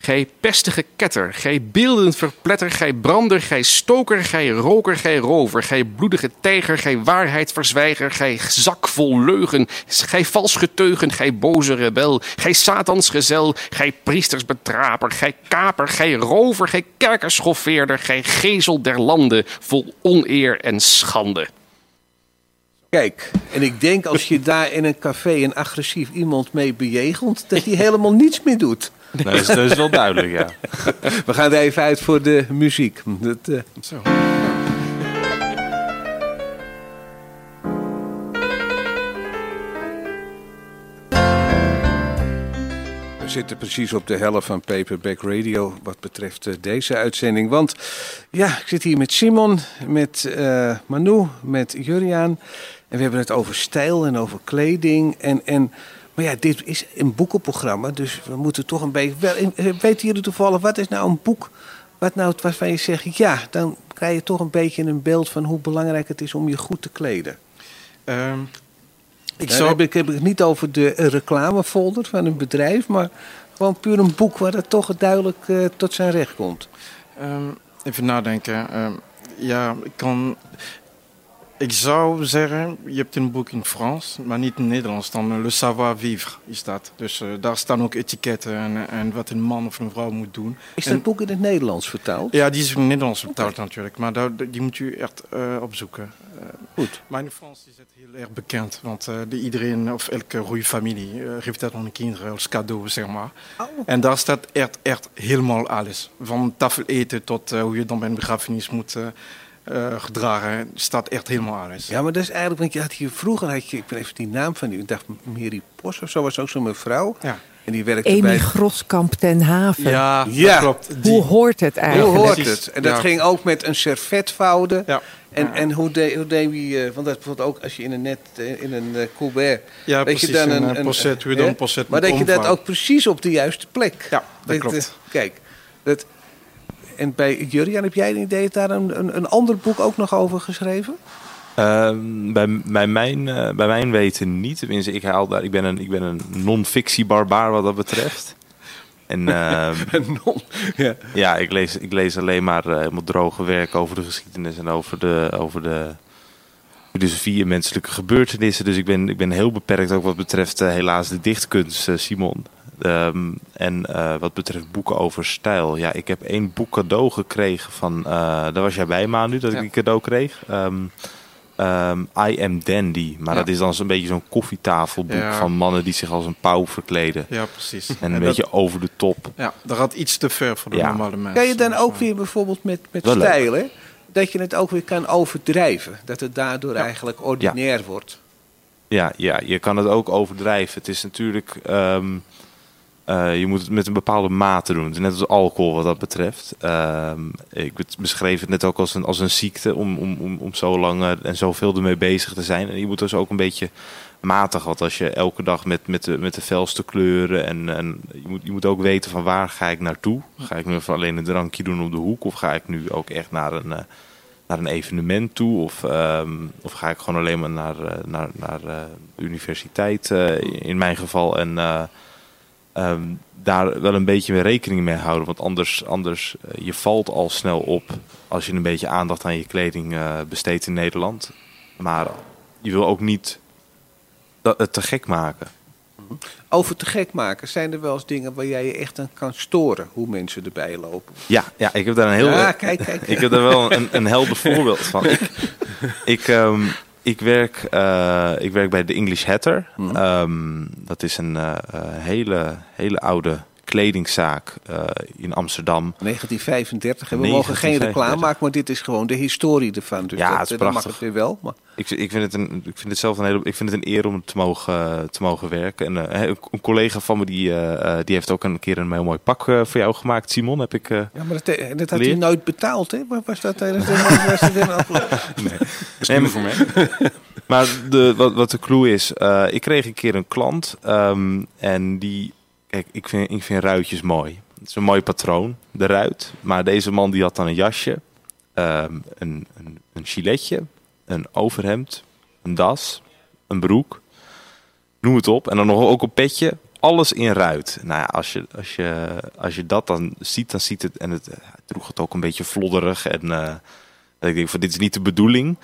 [SPEAKER 3] Gij pestige ketter, gij beeldend verpletter, gij brander, gij stoker, gij roker, gij rover, gij bloedige tijger, gij waarheidverzwijger, gij zak vol leugen, gij vals geteugen, gij boze rebel, gij satans gezel, gij priestersbetraper, gij kaper, gij rover, gij kerkerschoffeerder, gij gezel der landen, vol oneer en schande.
[SPEAKER 1] Kijk, en ik denk als je daar in een café een agressief iemand mee bejegelt, dat hij helemaal niets meer doet.
[SPEAKER 2] Nee, dat, is, dat is wel duidelijk, ja.
[SPEAKER 1] We gaan er even uit voor de muziek. Dat, uh... Zo. We zitten precies op de helft van Paperback Radio wat betreft uh, deze uitzending. Want ja, ik zit hier met Simon, met uh, Manu, met Juriaan. En we hebben het over stijl en over kleding. En, en maar ja, dit is een boekenprogramma, dus we moeten toch een beetje... Wel, eh, weten jullie toevallig, wat is nou een boek wat nou, waarvan je zegt... ja, dan krijg je toch een beetje een beeld van hoe belangrijk het is om je goed te kleden. Um, ik zou... heb, ik, heb het niet over de reclamefolder van een bedrijf... maar gewoon puur een boek waar het toch duidelijk uh, tot zijn recht komt.
[SPEAKER 4] Um, even nadenken. Um, ja, ik kan ik zou zeggen, je hebt een boek in Frans, maar niet in Nederlands. Dan Le Savoir-vivre is dat. Dus uh, daar staan ook etiketten en, en, wat een man of een vrouw moet doen.
[SPEAKER 1] Is dat
[SPEAKER 4] en,
[SPEAKER 1] boek in het Nederlands vertaald?
[SPEAKER 4] Ja, die is in het Nederlands vertaald okay. natuurlijk. Maar daar, die moet u echt uh, opzoeken. Uh,
[SPEAKER 1] Goed.
[SPEAKER 4] Maar in Frans is het heel erg bekend. Want de, iedereen, of elke goede familie, geeft dat aan de kinderen als cadeau, zeg maar. Oh. En daar staat echt, echt helemaal alles. Van tafel eten tot hoe je dan bij een begrafenis moet... Uh, gedragen. staat echt helemaal alles.
[SPEAKER 1] Ja, maar dat is eigenlijk, want je had hier vroeger, had je, ik ben even die naam van die, ik dacht Mary Pos of zo, was ook zo'n mevrouw.
[SPEAKER 4] Ja.
[SPEAKER 1] En die werkte
[SPEAKER 5] Amy
[SPEAKER 1] bij...
[SPEAKER 5] Groskamp ten Haven.
[SPEAKER 4] Ja,
[SPEAKER 1] ja.
[SPEAKER 4] klopt.
[SPEAKER 5] Die... Hoe hoort het eigenlijk?
[SPEAKER 1] Hoe hoort het? En dat ja. ging ook met een servet vouwen.
[SPEAKER 4] Ja.
[SPEAKER 1] En, ja. en hoe deed hoe de wie, uh, want dat bijvoorbeeld ook als je in een net, in een uh, Colbert...
[SPEAKER 4] Ja,
[SPEAKER 1] dat
[SPEAKER 4] precies,
[SPEAKER 1] je dan
[SPEAKER 4] een,
[SPEAKER 1] een,
[SPEAKER 4] een posset, hoe je dan een posset
[SPEAKER 1] Maar dat je dat ook precies op de juiste plek...
[SPEAKER 4] Ja, dat
[SPEAKER 1] dit,
[SPEAKER 4] klopt.
[SPEAKER 1] Uh, kijk, dat, en bij Jurian, heb jij een idee, daar een, een, een ander boek ook nog over geschreven?
[SPEAKER 2] Uh, bij, bij, mijn, uh, bij mijn weten niet. Tenminste, ik, haal daar, ik ben een, ik ben een non-fictie-barbaar wat dat betreft. En, uh,
[SPEAKER 1] non, ja.
[SPEAKER 2] ja, ik lees, ik lees alleen maar uh, helemaal droge werk over de geschiedenis en over de, over de filosofie en menselijke gebeurtenissen. Dus ik ben, ik ben heel beperkt ook wat betreft helaas de dichtkunst, Simon. Ehm, en eh, wat betreft boeken over stijl, ja, ik heb één boek cadeau gekregen van, eh, daar was jij bij Manu, dat
[SPEAKER 3] Ja.
[SPEAKER 2] ik die cadeau kreeg. Ehm, ehm, I Am Dandy, maar
[SPEAKER 4] Ja.
[SPEAKER 2] dat is dan zo'n beetje zo'n koffietafelboek
[SPEAKER 4] Ja.
[SPEAKER 2] van mannen die zich als een pauw verkleden.
[SPEAKER 4] Ja, precies.
[SPEAKER 2] En een
[SPEAKER 4] En
[SPEAKER 2] beetje over de top.
[SPEAKER 4] Ja, dat gaat iets te ver voor de
[SPEAKER 2] Ja.
[SPEAKER 4] normale mensen.
[SPEAKER 1] Kan je dan ook weer bijvoorbeeld met, met
[SPEAKER 2] Wel leuk.
[SPEAKER 1] stijl, hè? Dat je het ook weer kan overdrijven. Dat het daardoor eigenlijk ordinair wordt.
[SPEAKER 2] Ja, ja, je kan het ook overdrijven. Het is natuurlijk. ehm, eh, je moet het met een bepaalde mate doen. Net als alcohol wat dat betreft. Ehm, ik beschreef het net ook als een, als een ziekte om, om, om, om zo lang eh, en zoveel ermee bezig te zijn. En je moet dus ook een beetje matig. Want als je elke dag met, met, de, met de felste kleuren en, en je, moet, je moet ook weten van waar ga ik naartoe. Ga ik nu even alleen een drankje doen op de hoek of ga ik nu ook echt naar een. eh, naar een evenement toe? Of, ehm, of ga ik gewoon alleen maar naar, naar, naar de universiteit in mijn geval? En eh, ehm, daar wel een beetje mee rekening mee houden. Want anders, anders eh, je valt al snel op als je een beetje aandacht aan je kleding eh, besteedt in Nederland. Maar je wil ook niet dat, het te gek maken.
[SPEAKER 1] Over te gek maken, zijn er wel eens dingen waar jij je echt aan kan storen hoe mensen erbij lopen?
[SPEAKER 2] Ja, ja ik heb daar een heel.
[SPEAKER 1] Ja, kijk, kijk.
[SPEAKER 2] Ik heb daar wel een, een helder voorbeeld van. Ik, ik, ehm, ik, werk, eh, ik werk bij de English Hatter.
[SPEAKER 1] Mhm.
[SPEAKER 2] Ehm, dat is een eh, eh, hele, hele oude kledingzaak eh, in Amsterdam.
[SPEAKER 1] 1935, en we mogen geen
[SPEAKER 2] 1935.
[SPEAKER 1] reclame maken, maar dit is gewoon de historie ervan. Dus
[SPEAKER 2] Ja,
[SPEAKER 1] dat,
[SPEAKER 2] het is
[SPEAKER 1] eh, dan mag
[SPEAKER 2] prachtig.
[SPEAKER 1] het weer wel. Maar
[SPEAKER 2] Ik, ik, vind het een, ik vind het zelf een hele, ik vind het een eer om te mogen, te mogen werken. En eh, een, een collega van me die, die heeft ook een keer een heel mooi pak voor jou gemaakt, Simon. Heb ik. eh,
[SPEAKER 1] Ja, maar dat, dat had hij nooit betaald, hè? Waar was dat tijdens de, was dat
[SPEAKER 2] Nee, maar-
[SPEAKER 3] voor mij.
[SPEAKER 2] Maar de, wat, wat de clue is, eh, ik kreeg een keer een klant ehm, en die, kijk, ik vind, ruitjes mooi. Het is een mooi patroon, de ruit. Maar deze man die had dan een jasje, ehm, een, een, een giletje, een overhemd, een das, een broek, noem het op. En dan nog ook een petje, alles in ruit. Nou ja, als je, als je, als je dat dan ziet, dan ziet het, en het hij droeg het ook een beetje flodderig. En eh, ik denk van, dit is niet de bedoeling.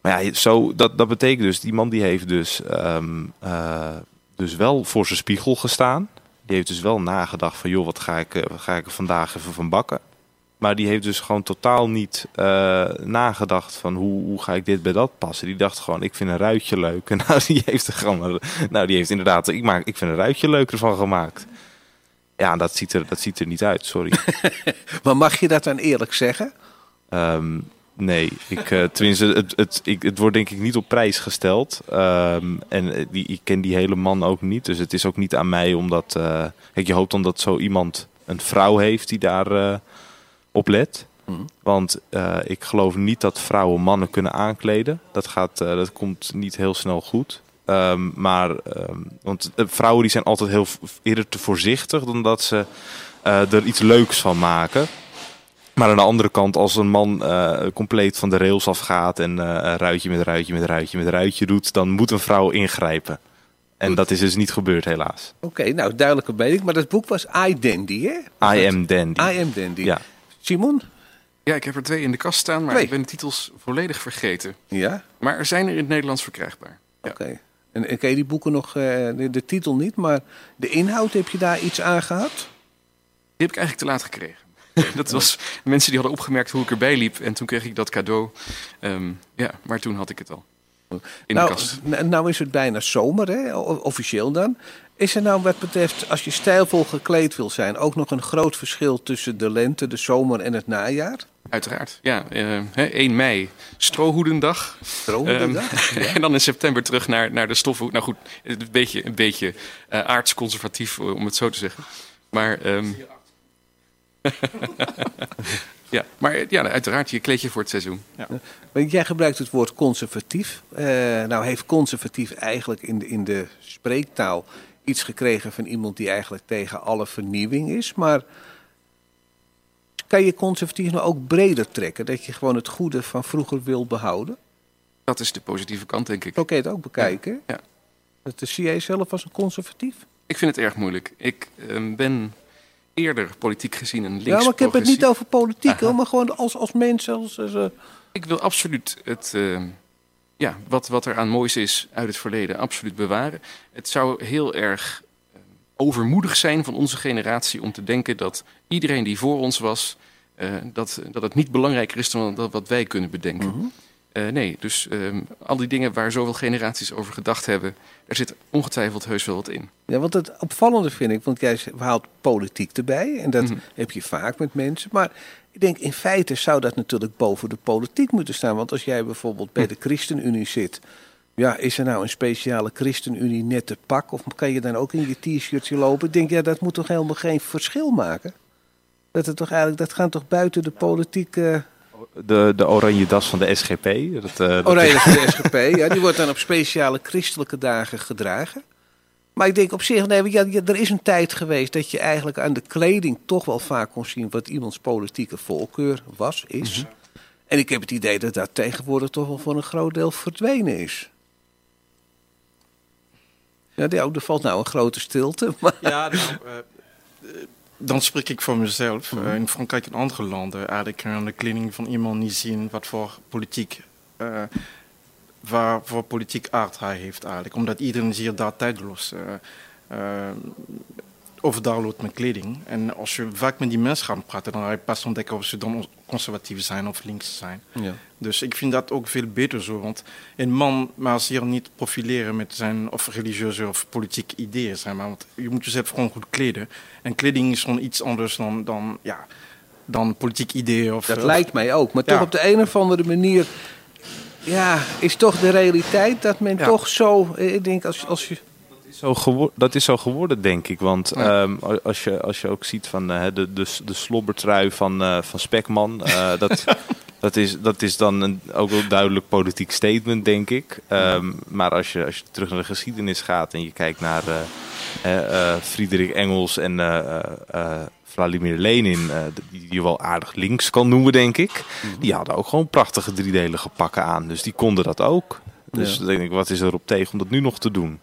[SPEAKER 2] Maar ja, zo, dat, dat betekent dus, die man die heeft dus, ehm, eh, dus wel voor zijn spiegel gestaan. Die heeft dus wel nagedacht van, joh, wat ga ik, eh, wat ga ik er vandaag even van bakken? Maar die heeft dus gewoon totaal niet eh, nagedacht van hoe, hoe ga ik dit bij dat passen. Die dacht gewoon, ik vind een ruitje leuk. En nou, die heeft er gewoon, nou, die heeft inderdaad, ik, maak, ik vind een ruitje leuk ervan gemaakt. Ja, dat ziet er, dat ziet er niet uit, sorry.
[SPEAKER 1] Maar mag je dat dan eerlijk zeggen?
[SPEAKER 2] Ehm, nee, ik, eh, tenminste, het, het, ik, het wordt denk ik niet op prijs gesteld. Ehm, en eh, die, ik ken die hele man ook niet. Dus het is ook niet aan mij omdat. eh, kijk, je hoopt dan dat zo iemand een vrouw heeft die daar eh, op let.
[SPEAKER 1] Mhm.
[SPEAKER 2] Want eh, ik geloof niet dat vrouwen mannen kunnen aankleden. Dat, gaat, eh, dat komt niet heel snel goed. Ehm, maar, ehm, want eh, vrouwen die zijn altijd heel eerder te voorzichtig dan dat ze eh, er iets leuks van maken. Maar aan de andere kant, als een man eh, compleet van de rails afgaat en eh, ruitje met ruitje met ruitje met ruitje doet, dan moet een vrouw ingrijpen. En
[SPEAKER 1] Goed.
[SPEAKER 2] dat is dus niet gebeurd, helaas.
[SPEAKER 1] Oké, nou, duidelijke mening. Maar dat boek was I Dandy, hè?
[SPEAKER 2] I am dandy.
[SPEAKER 1] I Am Dandy.
[SPEAKER 2] Ja.
[SPEAKER 1] Simon?
[SPEAKER 3] Ja, ik heb er twee in de kast staan, maar
[SPEAKER 1] Twee.
[SPEAKER 3] ik ben de titels volledig vergeten.
[SPEAKER 1] Ja?
[SPEAKER 3] Maar er zijn er in het Nederlands verkrijgbaar. Ja.
[SPEAKER 1] Oké. En, en ken je die boeken nog, eh, de, de titel niet, maar de inhoud, heb je daar iets aan gehad?
[SPEAKER 3] Die heb ik eigenlijk te laat gekregen. Dat was mensen die hadden opgemerkt hoe ik erbij liep. En toen kreeg ik dat cadeau. Ehm, ja, maar toen had ik het al. In de
[SPEAKER 1] nou,
[SPEAKER 3] kast.
[SPEAKER 1] nou is het bijna zomer, hè? officieel dan. Is er nou wat betreft, als je stijlvol gekleed wil zijn, ook nog een groot verschil tussen de lente, de zomer en het najaar?
[SPEAKER 3] Uiteraard. Ja, eh, hè, 1 mei, strohoedendag.
[SPEAKER 1] Strohoedendag?
[SPEAKER 3] Ehm, En dan in september terug naar, naar de stofhoed. Nou goed, een beetje, een beetje eh aardsconservatief, om het zo te zeggen. Maar, ehm, ja, maar ja, uiteraard, je kleed je voor het seizoen.
[SPEAKER 1] Want jij gebruikt het woord conservatief. Eh, nou heeft conservatief eigenlijk in de, in de spreektaal iets gekregen van iemand die eigenlijk tegen alle vernieuwing is. Maar kan je conservatief nou ook breder trekken? Dat je gewoon het goede van vroeger wil behouden?
[SPEAKER 3] Dat is de positieve kant, denk ik.
[SPEAKER 1] Zo kun je het ook bekijken.
[SPEAKER 3] Ja.
[SPEAKER 1] Dat zie jij zelf als een conservatief?
[SPEAKER 3] Ik vind het erg moeilijk. Ik ehm, ben eerder politiek gezien een links
[SPEAKER 1] ja, maar ik heb het niet over politiek,
[SPEAKER 3] Aha.
[SPEAKER 1] hoor, maar gewoon als, als mens. Als, als, eh,
[SPEAKER 3] Ik wil absoluut het, ehm, ja, wat, wat er aan moois is uit het verleden, absoluut bewaren. Het zou heel erg ehm, overmoedig zijn van onze generatie om te denken dat iedereen die voor ons was, eh, dat, dat het niet belangrijker is dan dat wat wij kunnen bedenken.
[SPEAKER 1] Mhm.
[SPEAKER 3] Eh, nee, dus ehm, al die dingen waar zoveel generaties over gedacht hebben, daar zit ongetwijfeld heus wel wat in.
[SPEAKER 1] Ja, want het opvallende vind ik, want jij haalt politiek erbij en dat
[SPEAKER 3] Mhm.
[SPEAKER 1] heb je vaak met mensen. Maar ik denk in feite zou dat natuurlijk boven de politiek moeten staan. Want als jij bijvoorbeeld bij de ChristenUnie zit, ja, is er nou een speciale ChristenUnie net te pak? Of kan je dan ook in je t-shirtje lopen? Ik denk, ja, dat moet toch helemaal geen verschil maken? Dat het toch eigenlijk, dat gaat toch buiten de politiek.
[SPEAKER 2] De, de oranje das van de SGP. Dat, eh, dat-
[SPEAKER 1] dat is de SGP. Ja, die wordt dan op speciale christelijke dagen gedragen. Maar ik denk op zich, nee, ja, ja, er is een tijd geweest dat je eigenlijk aan de kleding toch wel vaak kon zien wat iemands politieke voorkeur was, is. En ik heb het idee dat dat tegenwoordig toch wel voor een groot deel verdwenen is. Ja, die- er valt nou een grote stilte. Maar...
[SPEAKER 4] Ja, nou, eh, dan spreek ik voor mezelf. Eh, in Frankrijk en andere landen eigenlijk kun je aan de kleding van iemand niet zien wat voor politiek, eh waar voor politiek aard hij heeft eigenlijk. Omdat iedereen hier daar tijdloos eh eh, overduidelijk met kleding. En als je vaak met die mensen gaat praten, dan ga je pas ontdekken of ze dan conservatief zijn of links zijn.
[SPEAKER 1] Ja.
[SPEAKER 4] Dus ik vind dat ook veel beter zo. Want een man mag zich niet profileren met zijn of religieuze of politieke ideeën. Zeg maar. Want je moet jezelf gewoon goed kleden. En kleding is gewoon iets anders dan, dan, ja, dan politiek ideeën. Of,
[SPEAKER 1] Dat
[SPEAKER 4] of-
[SPEAKER 1] lijkt mij ook. Maar
[SPEAKER 4] Ja.
[SPEAKER 1] toch op de een of andere manier. Ja, is toch de realiteit dat men
[SPEAKER 4] Ja.
[SPEAKER 1] toch zo. eh, Ik denk als, als je.
[SPEAKER 2] Zo dat is zo geworden, denk ik. Want
[SPEAKER 3] Ja.
[SPEAKER 2] ehm, als, je, als je ook ziet van eh, de, de, de slobbertrui van, eh, van Spekman. eh, dat, dat, is, dat is dan een, ook wel een duidelijk politiek statement, denk ik. Ehm, maar als je, als je terug naar de geschiedenis gaat en je kijkt naar Friedrich Engels en Vladimir Lenin, die je wel aardig links kan noemen, denk ik. Die hadden ook gewoon prachtige driedelige pakken aan. Dus die konden dat ook. Dus
[SPEAKER 1] Ja.
[SPEAKER 2] denk ik, wat is erop tegen om dat nu nog te doen?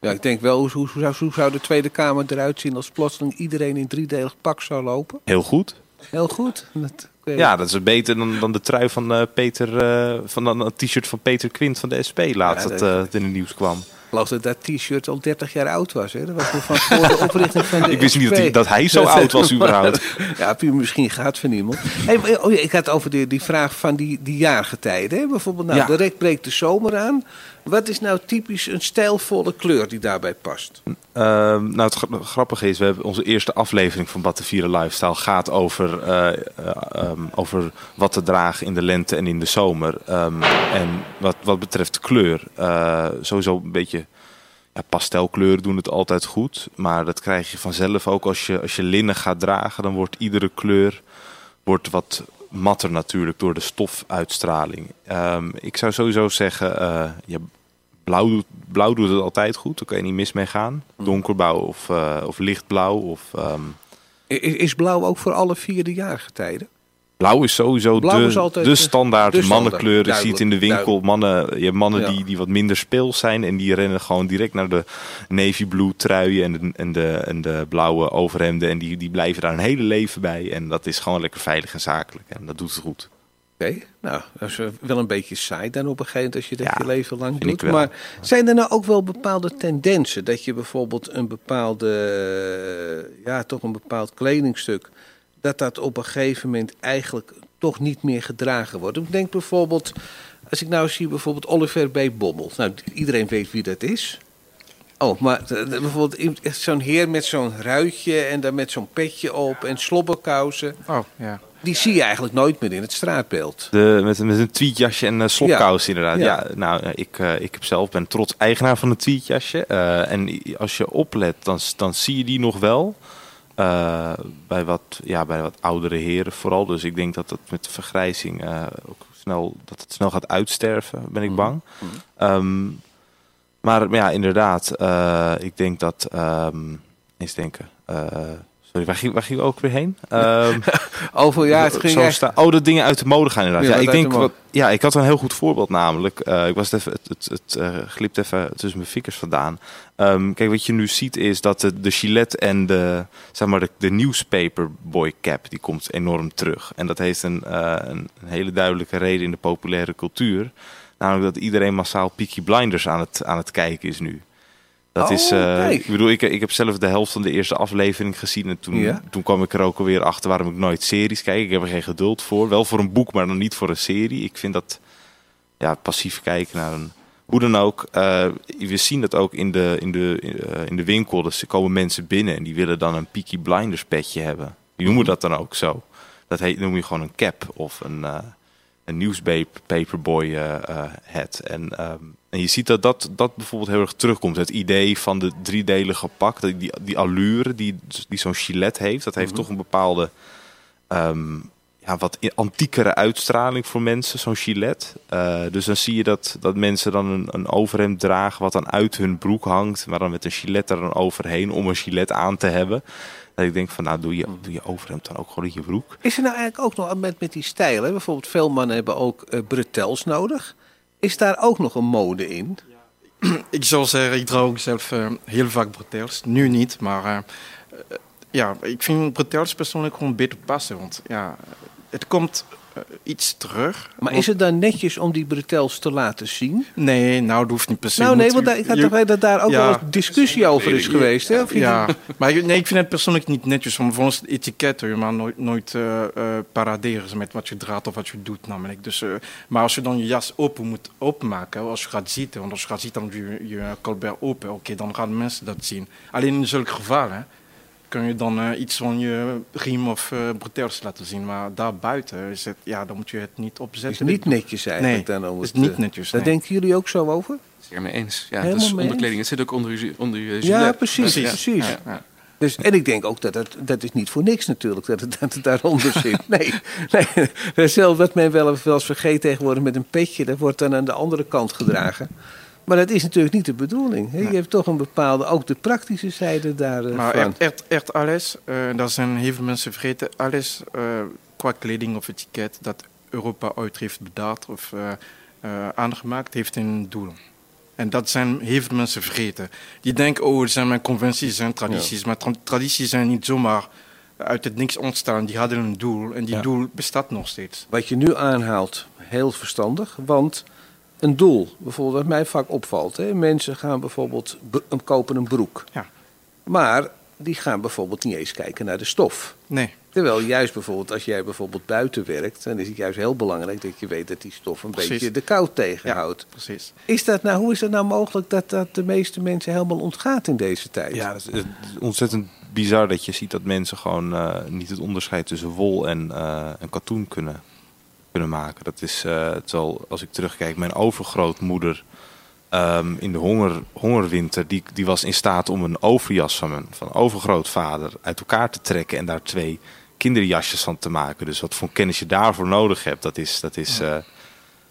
[SPEAKER 1] Ja, ik denk wel, hoe, hoe, hoe, zou, hoe zou de Tweede Kamer eruit zien als plotseling iedereen in driedelig pak zou lopen?
[SPEAKER 2] Heel goed.
[SPEAKER 1] Heel goed. Dat,
[SPEAKER 2] Ja, dat is beter dan, dan de trui van eh, Peter, eh, van dan een t-shirt van Peter Quint van de SP laatst
[SPEAKER 1] Ja,
[SPEAKER 2] dat,
[SPEAKER 1] dat-
[SPEAKER 2] eh, het in het nieuws kwam.
[SPEAKER 1] Ik geloof dat dat t-shirt al 30 jaar oud was. Hè? Dat was van voor de oprichting van de
[SPEAKER 2] Ik wist niet dat hij, dat hij zo
[SPEAKER 1] Dat-
[SPEAKER 2] oud was überhaupt.
[SPEAKER 1] Ja, heb je misschien gehad van iemand. Hey, oh ja, ik had over die, die vraag van die, die jaargetijden. Hè? Bijvoorbeeld, nou,
[SPEAKER 2] Ja.
[SPEAKER 1] direct breekt de zomer aan. Wat is nou typisch een stijlvolle kleur die daarbij past?
[SPEAKER 2] Ehm, nou, het gra- grappige is, we hebben onze eerste aflevering van Battenvieren Lifestyle gaat over, eh, eh, ehm, over wat te dragen in de lente en in de zomer. Ehm, en wat, wat betreft kleur, eh, sowieso een beetje ja, pastelkleuren doen het altijd goed. Maar dat krijg je vanzelf ook als je, als je linnen gaat dragen. Dan wordt iedere kleur wordt wat matter natuurlijk door de stofuitstraling. Ik zou sowieso zeggen, ja, blauw, doet, blauw doet het altijd goed. Daar kan je niet mis mee gaan. Donkerblauw of, eh, of lichtblauw. Of, ehm,
[SPEAKER 1] Is, blauw ook voor alle vier de jaargetijden?
[SPEAKER 2] blauw is sowieso
[SPEAKER 1] Blauw
[SPEAKER 2] de,
[SPEAKER 1] is altijd
[SPEAKER 2] de
[SPEAKER 1] de-
[SPEAKER 2] standaard
[SPEAKER 1] de
[SPEAKER 2] mannenkleur. Je ziet in de winkel mannen, je hebt mannen
[SPEAKER 1] Ja.
[SPEAKER 2] die, die wat minder speels zijn. En die rennen gewoon direct naar de navy blue truien en de, en de, en de blauwe overhemden. En die, die blijven daar een hele leven bij. En dat is gewoon lekker veilig en zakelijk. En dat doet het goed.
[SPEAKER 1] Oké, nou, dat is eh, wel een beetje saai dan op een gegeven moment als je dat
[SPEAKER 2] Ja,
[SPEAKER 1] je leven lang doet. Maar zijn er nou ook wel bepaalde tendensen? Dat je bijvoorbeeld een bepaalde, ja, toch een bepaald kledingstuk, dat dat op een gegeven moment eigenlijk toch niet meer gedragen wordt. Ik denk bijvoorbeeld, als ik nou zie bijvoorbeeld Oliver B. Bommel. Nou, iedereen weet wie dat is. Oh, maar eh, bijvoorbeeld zo'n heer met zo'n ruitje en dan met zo'n petje op en slobberkousen.
[SPEAKER 4] Oh, ja.
[SPEAKER 1] Die zie je eigenlijk nooit meer in het straatbeeld.
[SPEAKER 2] De, met, met een tweetjasje en uh, slopkous inderdaad.
[SPEAKER 1] Ja.
[SPEAKER 2] Ja, nou, eh, ik, eh, ik heb zelf ben trots eigenaar van een tweetjasje. Eh, en als je oplet, dan, dan zie je die nog wel. Bij, wat, ja, bij wat oudere heren vooral. Dus ik denk dat dat met de vergrijzing ook snel, dat het snel gaat uitsterven, ben ik
[SPEAKER 1] Mhm.
[SPEAKER 2] bang. Ehm, maar ja, inderdaad. ik denk dat... ehm eens denken. Waar ging, waar ging ook weer heen? Ehm,
[SPEAKER 1] Over ja, het ging
[SPEAKER 2] zo
[SPEAKER 1] echt-
[SPEAKER 2] Oh, dat dingen uit de mode gaan inderdaad.
[SPEAKER 1] Ja,
[SPEAKER 2] ik denk
[SPEAKER 1] de
[SPEAKER 2] wat, ja, ik had een heel goed voorbeeld namelijk. Eh, ik was het even, het, het, het eh, glipt even tussen mijn vikkers vandaan. Ehm, kijk, wat je nu ziet is dat de, de Gillette en de, zeg maar, de, de newspaper boy cap, die komt enorm terug. En dat heeft een, eh, een, een hele duidelijke reden in de populaire cultuur. Namelijk dat iedereen massaal Peaky Blinders aan het, aan het kijken is nu. Dat
[SPEAKER 1] Oh,
[SPEAKER 2] is, eh,
[SPEAKER 1] kijk.
[SPEAKER 2] ik bedoel, ik, ik heb zelf de helft van de eerste aflevering gezien. En toen,
[SPEAKER 1] Ja.
[SPEAKER 2] toen kwam ik er ook alweer achter waarom ik nooit series kijk. Ik heb er geen geduld voor. Wel voor een boek, maar dan niet voor een serie. Ik vind dat ja, passief kijken naar een. Hoe dan ook, eh, we zien dat ook in de, in, de, eh, in de winkel. Dus er komen mensen binnen en die willen dan een Peaky Blinders petje hebben. Die noemen dat dan ook zo. Dat heet, noem je gewoon een cap of een, eh een newspaperboy eh eh hat. En, ehm, en je ziet dat, dat dat bijvoorbeeld heel erg terugkomt. Het idee van de driedelige pak, die, die, allure die, die zo'n gilet heeft. Dat heeft toch een bepaalde ehm, ja, wat antiekere uitstraling voor mensen, zo'n gilet. Eh, dus dan zie je dat, dat mensen dan een, een overhemd dragen wat dan uit hun broek hangt. Maar dan met een gilet er dan overheen om een gilet aan te hebben. Dat ik denk van nou doe je, doe je overhemd dan ook gewoon in je broek.
[SPEAKER 1] Is er nou eigenlijk ook nog met, met die stijl? Hè? Bijvoorbeeld veel mannen hebben ook eh, bretels nodig. Is daar ook nog een mode in?
[SPEAKER 4] Ik zou zeggen, ik draag ook zelf eh, heel vaak bretels. Nu niet, maar eh, eh, ja, ik vind bretels persoonlijk gewoon beter passen. Want ja, het komt iets terug.
[SPEAKER 1] Maar
[SPEAKER 4] Want-
[SPEAKER 1] is het dan netjes om die bretels te laten zien?
[SPEAKER 4] Nee, nou, dat hoeft niet per se.
[SPEAKER 1] nou nee, want daar- ik had
[SPEAKER 4] je-
[SPEAKER 1] toch dat daar ook
[SPEAKER 4] Ja.
[SPEAKER 1] wel eens discussie over is geweest. Hè? Of je-
[SPEAKER 4] Ja, maar ik- nee, ik vind het persoonlijk niet netjes. Want volgens het etiket je maar nooit, nooit eh, eh, paraderen met wat je draagt of wat je doet namelijk. Dus, eh, maar als je dan je jas open moet openmaken, als je gaat zitten, want als je gaat zitten dan doe je je colbert open, oké, dan gaan mensen dat zien. Alleen in zulke gevallen kun je dan eh, iets van je riem of bretels laten zien. Maar daarbuiten is het, ja, dan moet je het niet
[SPEAKER 1] is
[SPEAKER 4] opzetten.
[SPEAKER 1] niet netjes eigenlijk.
[SPEAKER 4] Nee,
[SPEAKER 1] dan om
[SPEAKER 4] is
[SPEAKER 1] het,
[SPEAKER 4] niet netjes,
[SPEAKER 1] Daar
[SPEAKER 4] nee.
[SPEAKER 1] denken jullie ook zo over?
[SPEAKER 3] Zeer mee eens. Ja,
[SPEAKER 1] Helemaal
[SPEAKER 3] het is
[SPEAKER 1] mee
[SPEAKER 3] onderkleding. Het zit ook onder je, onder je
[SPEAKER 1] Ja,
[SPEAKER 3] gilet.
[SPEAKER 1] precies.
[SPEAKER 3] Ja.
[SPEAKER 1] precies.
[SPEAKER 3] Ja.
[SPEAKER 4] Ja.
[SPEAKER 1] Dus, en ik denk ook dat het, dat is niet voor niks natuurlijk, dat het, dat het daaronder zit. Nee, nee. Zelfs wat men wel, wel eens vergeet tegenwoordig met een petje, dat wordt dan aan de andere kant gedragen. Maar dat is natuurlijk niet de bedoeling. Je hebt toch een bepaalde, ook de praktische zijde daarvan.
[SPEAKER 4] Maar echt, echt, echt alles, eh dat zijn heel veel mensen vergeten, alles eh, qua kleding of etiket dat Europa ooit heeft bedacht of eh, eh, aangemaakt, heeft een doel. En dat zijn heel veel mensen vergeten. Die denken, oh, het zijn mijn conventies en tradities. Maar tra- tradities zijn niet zomaar uit het niks ontstaan. Die hadden een doel en die
[SPEAKER 1] Ja.
[SPEAKER 4] doel bestaat nog steeds.
[SPEAKER 1] Wat je nu aanhaalt, heel verstandig. Want een doel, bijvoorbeeld wat mij vaak opvalt. Hè? Mensen gaan bijvoorbeeld een- kopen een broek.
[SPEAKER 4] Ja.
[SPEAKER 1] Maar die gaan bijvoorbeeld niet eens kijken naar de stof.
[SPEAKER 4] Nee,
[SPEAKER 1] Terwijl juist bijvoorbeeld als jij bijvoorbeeld buiten werkt, dan is het juist heel belangrijk dat je weet dat die stof een
[SPEAKER 4] Precies.
[SPEAKER 1] beetje de kou tegenhoudt.
[SPEAKER 4] precies.
[SPEAKER 1] Is dat nou, hoe is het nou mogelijk dat dat de meeste mensen helemaal ontgaat in deze tijd?
[SPEAKER 2] Ja, dat is, het is ontzettend bizar dat je ziet dat mensen gewoon eh, niet het onderscheid tussen wol en, eh en katoen kunnen, kunnen maken. Dat is, eh, terwijl als ik terugkijk, mijn overgrootmoeder ehm, in de honger, hongerwinter, die, die was in staat om een overjas van mijn van overgrootvader uit elkaar te trekken en daar twee kinderjasjes van te maken. Dus wat voor kennis je daarvoor nodig hebt, dat is... Dat is eh,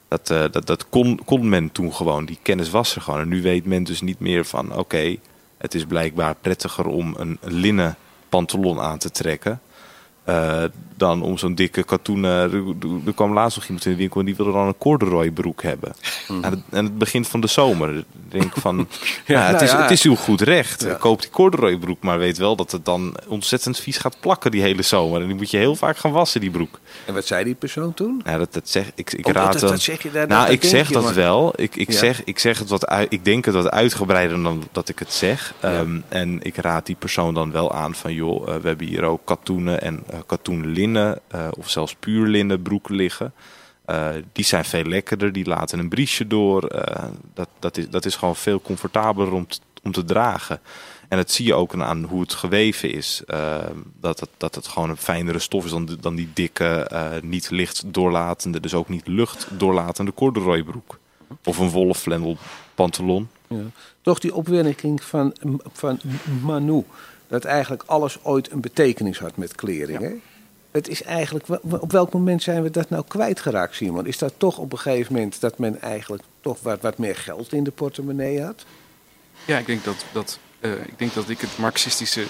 [SPEAKER 2] dat, eh, dat, dat kon, kon men toen gewoon. Die kennis was er gewoon. En nu weet men dus niet meer van... oké, het is blijkbaar prettiger om een linnen pantalon aan te trekken... eh, dan om zo'n dikke katoenen... Er, er kwam laatst nog iemand in de winkel en die wilde dan een corduroy broek hebben. En, het, en het begint van de zomer. Denk van, ja, het,
[SPEAKER 1] nou
[SPEAKER 2] is,
[SPEAKER 1] ja.
[SPEAKER 2] het is uw goed recht.
[SPEAKER 1] Ja.
[SPEAKER 2] Koop die corduroy broek, maar weet wel dat het dan ontzettend vies gaat plakken die hele zomer. En die moet je heel vaak gaan wassen, die broek.
[SPEAKER 1] En wat zei die persoon toen?
[SPEAKER 2] Ja, dat, dat zeg ik. Ik
[SPEAKER 1] Oh,
[SPEAKER 2] raad
[SPEAKER 1] dat, zeg je daar.
[SPEAKER 2] nou, ik zeg
[SPEAKER 1] je,
[SPEAKER 2] dat
[SPEAKER 1] maar-
[SPEAKER 2] wel. Ik, ik,
[SPEAKER 1] Ja.
[SPEAKER 2] zeg, ik, zeg het wat uit, ik denk het wat uitgebreider dan dat ik het zeg. Ehm, en ik raad die persoon dan wel aan van... joh, eh, we hebben hier ook katoenen en eh katoenlinnen... eh, of zelfs puur linnen broeken liggen. Eh, die zijn veel lekkerder, die laten een briesje door. Eh, dat, dat, is, dat is gewoon veel comfortabeler om, te- om te dragen. En dat zie je ook aan hoe het geweven is. eh, dat, het, dat het gewoon een fijnere stof is dan, dan die dikke, niet licht doorlatende, dus ook niet lucht doorlatende corduroybroek. Of een wollen flannel pantalon.
[SPEAKER 1] Ja. Toch die opmerking van, van Manu. Dat eigenlijk alles ooit een betekenis had met kleding. Hè? Het is eigenlijk, op welk moment zijn we dat nou kwijtgeraakt, Simon? Is dat toch op een gegeven moment dat men eigenlijk toch wat, wat meer geld in de portemonnee had?
[SPEAKER 3] Ja, ik denk dat, dat, eh, ik, denk dat ik het marxistische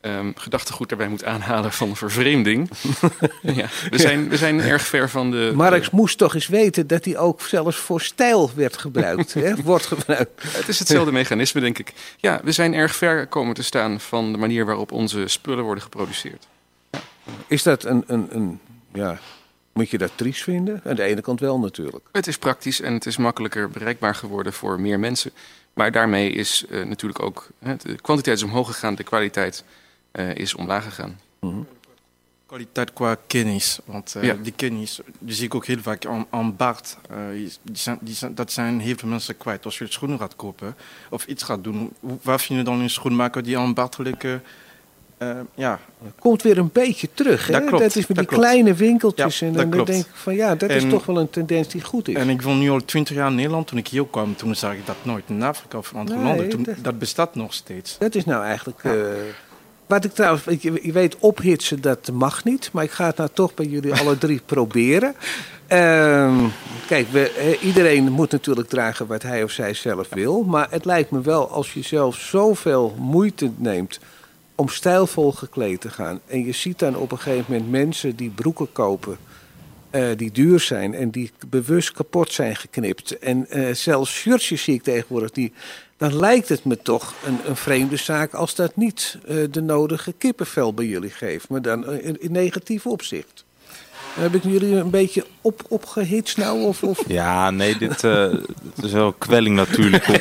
[SPEAKER 3] ehm, gedachtegoed daarbij moet aanhalen van vervreemding. ja, we, zijn, we zijn erg ver van de...
[SPEAKER 1] Marx moest toch eens weten dat hij ook zelfs voor stijl werd gebruikt. hè? Wordt gebruikt.
[SPEAKER 3] Het is hetzelfde mechanisme, denk ik. Ja, we zijn erg ver komen te staan van de manier waarop onze spullen worden geproduceerd.
[SPEAKER 1] Is dat een, een, een ja, moet je dat triest vinden? Aan de ene kant wel natuurlijk.
[SPEAKER 3] Het is praktisch en het is makkelijker bereikbaar geworden voor meer mensen. Maar daarmee is uh, natuurlijk ook hè, de kwantiteit is omhoog gegaan, de kwaliteit uh, is omlaag gegaan.
[SPEAKER 4] Mm -hmm. Kwaliteit qua kennis, want uh, ja. die kennis die zie ik ook heel vaak aan, aan Bart. Die zijn, die zijn, dat zijn heel veel mensen kwijt. Als je schoenen gaat kopen of iets gaat doen, waar vind je dan een schoenmaker die ambachtelijke uh, ja.
[SPEAKER 1] Komt weer een beetje terug. Hè?
[SPEAKER 4] Dat, klopt,
[SPEAKER 1] dat is met die
[SPEAKER 4] klopt.
[SPEAKER 1] kleine winkeltjes.
[SPEAKER 4] Ja,
[SPEAKER 1] en
[SPEAKER 4] dat
[SPEAKER 1] dan
[SPEAKER 4] klopt.
[SPEAKER 1] denk ik van ja, dat
[SPEAKER 4] En-
[SPEAKER 1] is toch wel een tendens die goed is.
[SPEAKER 4] En ik woon nu al twintig jaar in Nederland. Toen ik hier kwam, toen zag ik dat nooit. In Afrika of andere
[SPEAKER 1] Nee,
[SPEAKER 4] landen. Toen,
[SPEAKER 1] dat-
[SPEAKER 4] dat bestaat nog steeds.
[SPEAKER 1] Dat is nou eigenlijk. eh, wat ik trouwens, je, je weet, ophitsen dat mag niet. Maar ik ga het nou toch bij jullie alle drie proberen. Ehm, kijk, we, eh, iedereen moet natuurlijk dragen wat hij of zij zelf wil. Maar het lijkt me wel, als je zelf zoveel moeite neemt om stijlvol gekleed te gaan. En je ziet dan op een gegeven moment mensen die broeken kopen. eh, die duur zijn en die bewust kapot zijn geknipt. En eh, zelfs shirtjes zie ik tegenwoordig. Die, dan lijkt het me toch een, een vreemde zaak als dat niet eh, de nodige kippenvel bij jullie geeft. Maar dan in, in negatief opzicht. Heb ik jullie een beetje op, opgehitst nou? Of, of...
[SPEAKER 2] Ja, nee, dit eh, het is wel een kwelling natuurlijk op